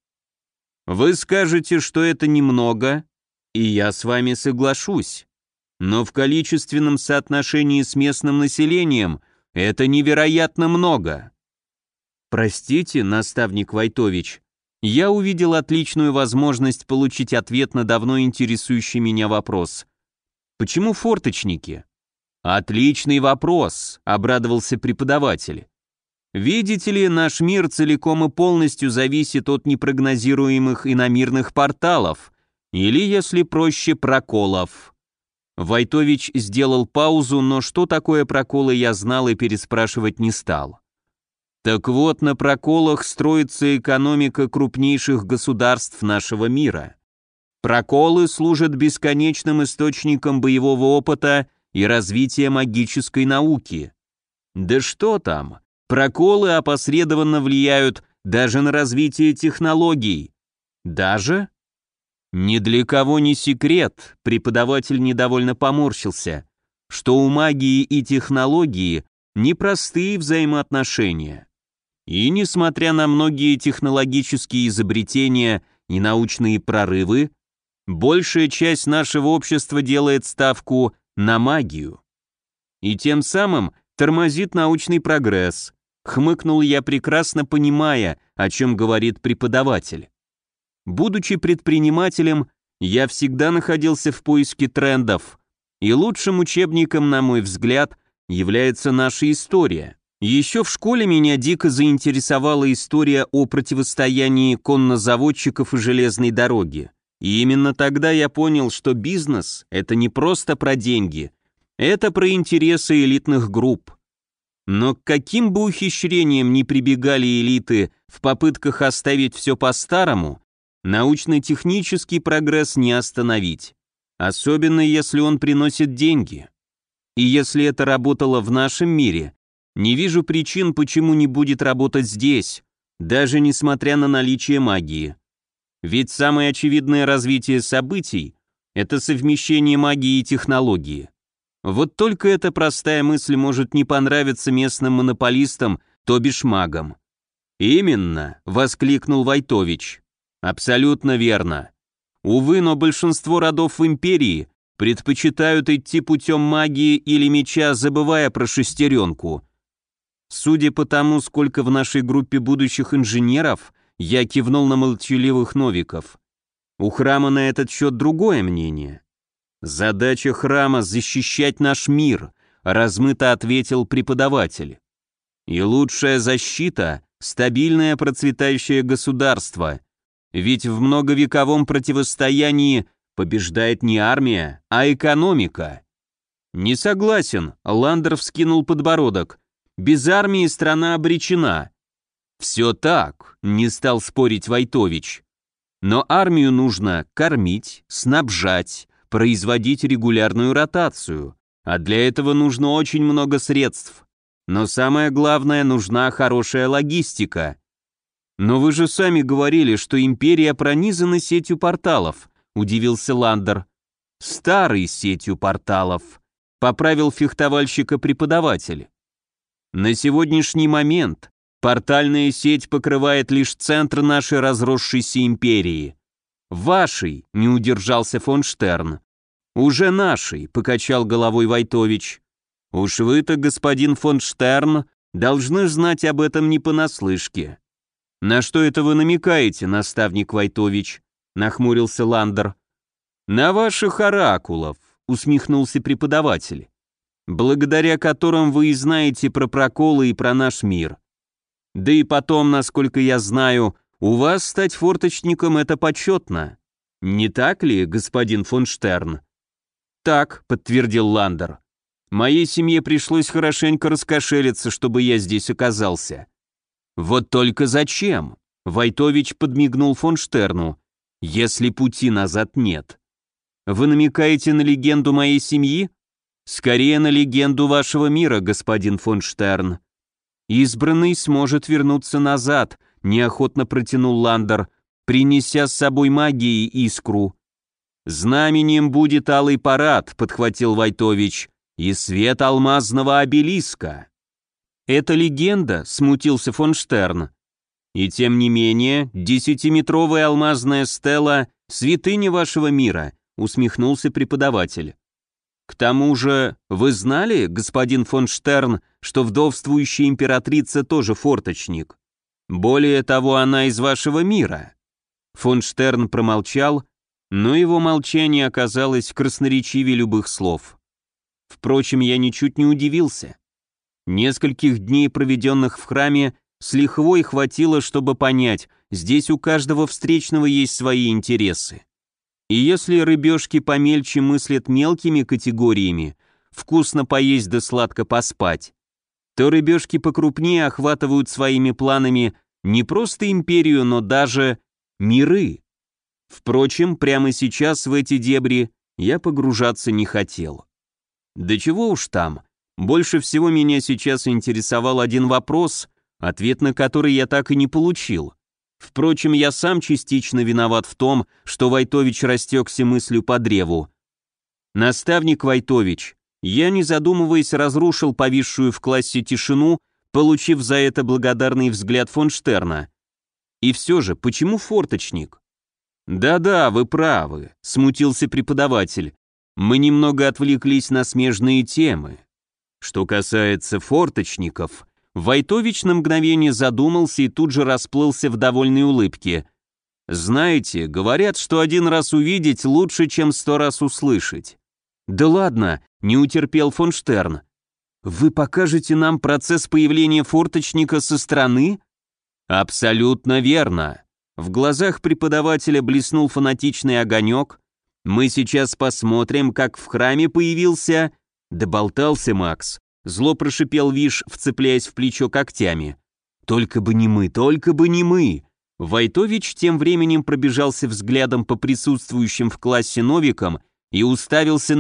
Вы скажете, что это немного, и я с вами соглашусь. Но в количественном соотношении с местным населением это невероятно много. Простите, наставник Войтович, я увидел отличную возможность получить ответ на давно интересующий меня вопрос. Почему форточники? «Отличный вопрос», — обрадовался преподаватель. «Видите ли, наш мир целиком и полностью зависит от непрогнозируемых иномирных порталов, или, если проще, проколов». Войтович сделал паузу, но что такое проколы я знал и переспрашивать не стал. Так вот, на проколах строится экономика крупнейших государств нашего мира. Проколы служат бесконечным источником боевого опыта и развития магической науки. Да что там, проколы опосредованно влияют даже на развитие технологий. Даже? Ни для кого не секрет, преподаватель недовольно поморщился, что у магии и технологии непростые взаимоотношения. И несмотря на многие технологические изобретения и научные прорывы, большая часть нашего общества делает ставку на магию. И тем самым тормозит научный прогресс, хмыкнул я, прекрасно понимая, о чем говорит преподаватель. Будучи предпринимателем, я всегда находился в поиске трендов, и лучшим учебником, на мой взгляд, является наша история. Еще в школе меня дико заинтересовала история о противостоянии коннозаводчиков и железной дороги. И именно тогда я понял, что бизнес – это не просто про деньги, Это про интересы элитных групп. Но к каким бы ухищрениям ни прибегали элиты в попытках оставить все по-старому, научно-технический прогресс не остановить. Особенно если он приносит деньги. И если это работало в нашем мире, не вижу причин, почему не будет работать здесь, даже несмотря на наличие магии. Ведь самое очевидное развитие событий – это совмещение магии и технологии. Вот только эта простая мысль может не понравиться местным монополистам, то бишь магам. «Именно», — воскликнул Войтович. «Абсолютно верно. Увы, но большинство родов в империи предпочитают идти путем магии или меча, забывая про шестеренку. Судя по тому, сколько в нашей группе будущих инженеров, я кивнул на молчаливых новиков. У храма на этот счет другое мнение. Задача храма — защищать наш мир, размыто ответил преподаватель. И лучшая защита — стабильное процветающее государство. Ведь в многовековом противостоянии побеждает не армия, а экономика. Не согласен, Ландер вскинул подбородок. Без армии страна обречена. Все так, не стал спорить Войтович. Но армию нужно кормить, снабжать, производить регулярную ротацию, а для этого нужно очень много средств. Но самое главное, нужна хорошая логистика. Но вы же сами говорили, что империя пронизана сетью порталов, удивился Ландер. Старой сетью порталов, поправил фехтовальщика преподаватель. На сегодняшний момент портальная сеть покрывает лишь центр нашей разросшейся империи. «Вашей», — не удержался фон Штерн. «Уже нашей», — покачал головой Войтович. «Уж вы-то, господин фон Штерн, должны знать об этом не понаслышке». «На что это вы намекаете, наставник Войтович?» — нахмурился Ландер. «На ваших оракулов», — усмехнулся преподаватель, «благодаря которым вы и знаете про проколы и про наш мир. Да и потом, насколько я знаю, у вас стать форточником это почетно. Не так ли, господин фон Штерн? Так, подтвердил Ландер. Моей семье пришлось хорошенько раскошелиться, чтобы я здесь оказался. Вот только зачем? Войтович подмигнул фон Штерну. Если пути назад нет. Вы намекаете на легенду моей семьи? Скорее на легенду вашего мира, господин фон Штерн. Избранный сможет вернуться назад, неохотно протянул Ландер, принеся с собой магии искру. Знаменем будет алый парад, подхватил Войтович, и свет алмазного обелиска. Это легенда, смутился фон Штерн. И тем не менее, десятиметровая алмазная стела — святыня вашего мира, усмехнулся преподаватель. К тому же, вы знали, господин фон Штерн, что вдовствующая императрица тоже форточник? Более того, она из вашего мира». Фон Штерн промолчал, но его молчание оказалось красноречивее любых слов. Впрочем, я ничуть не удивился. Нескольких дней, проведенных в храме, с лихвой хватило, чтобы понять, здесь у каждого встречного есть свои интересы. И если рыбешки помельче мыслят мелкими категориями, вкусно поесть да сладко поспать, то рыбешки покрупнее охватывают своими планами не просто империю, но даже миры. Впрочем, прямо сейчас в эти дебри я погружаться не хотел. Да чего уж там, больше всего меня сейчас интересовал один вопрос, ответ на который я так и не получил. Впрочем, я сам частично виноват в том, что Войтович растекся мыслью по древу. Наставник Войтович, я, не задумываясь, разрушил повисшую в классе тишину, получив за это благодарный взгляд фон Штерна. И все же, почему форточник? «Да-да, вы правы», — смутился преподаватель. «Мы немного отвлеклись на смежные темы. Что касается форточников, Войтович на мгновение задумался и тут же расплылся в довольной улыбке. «Знаете, говорят, что один раз увидеть лучше, чем сто раз услышать». «Да ладно», — не утерпел фон Штерн. «Вы покажете нам процесс появления форточника со стороны?» «Абсолютно верно». В глазах преподавателя блеснул фанатичный огонек. «Мы сейчас посмотрим, как в храме появился Доболтался Макс. Зло прошипел Виш, вцепляясь в плечо когтями. «Только бы не мы, только бы не мы!» Войтович тем временем пробежался взглядом по присутствующим в классе новикам и уставился на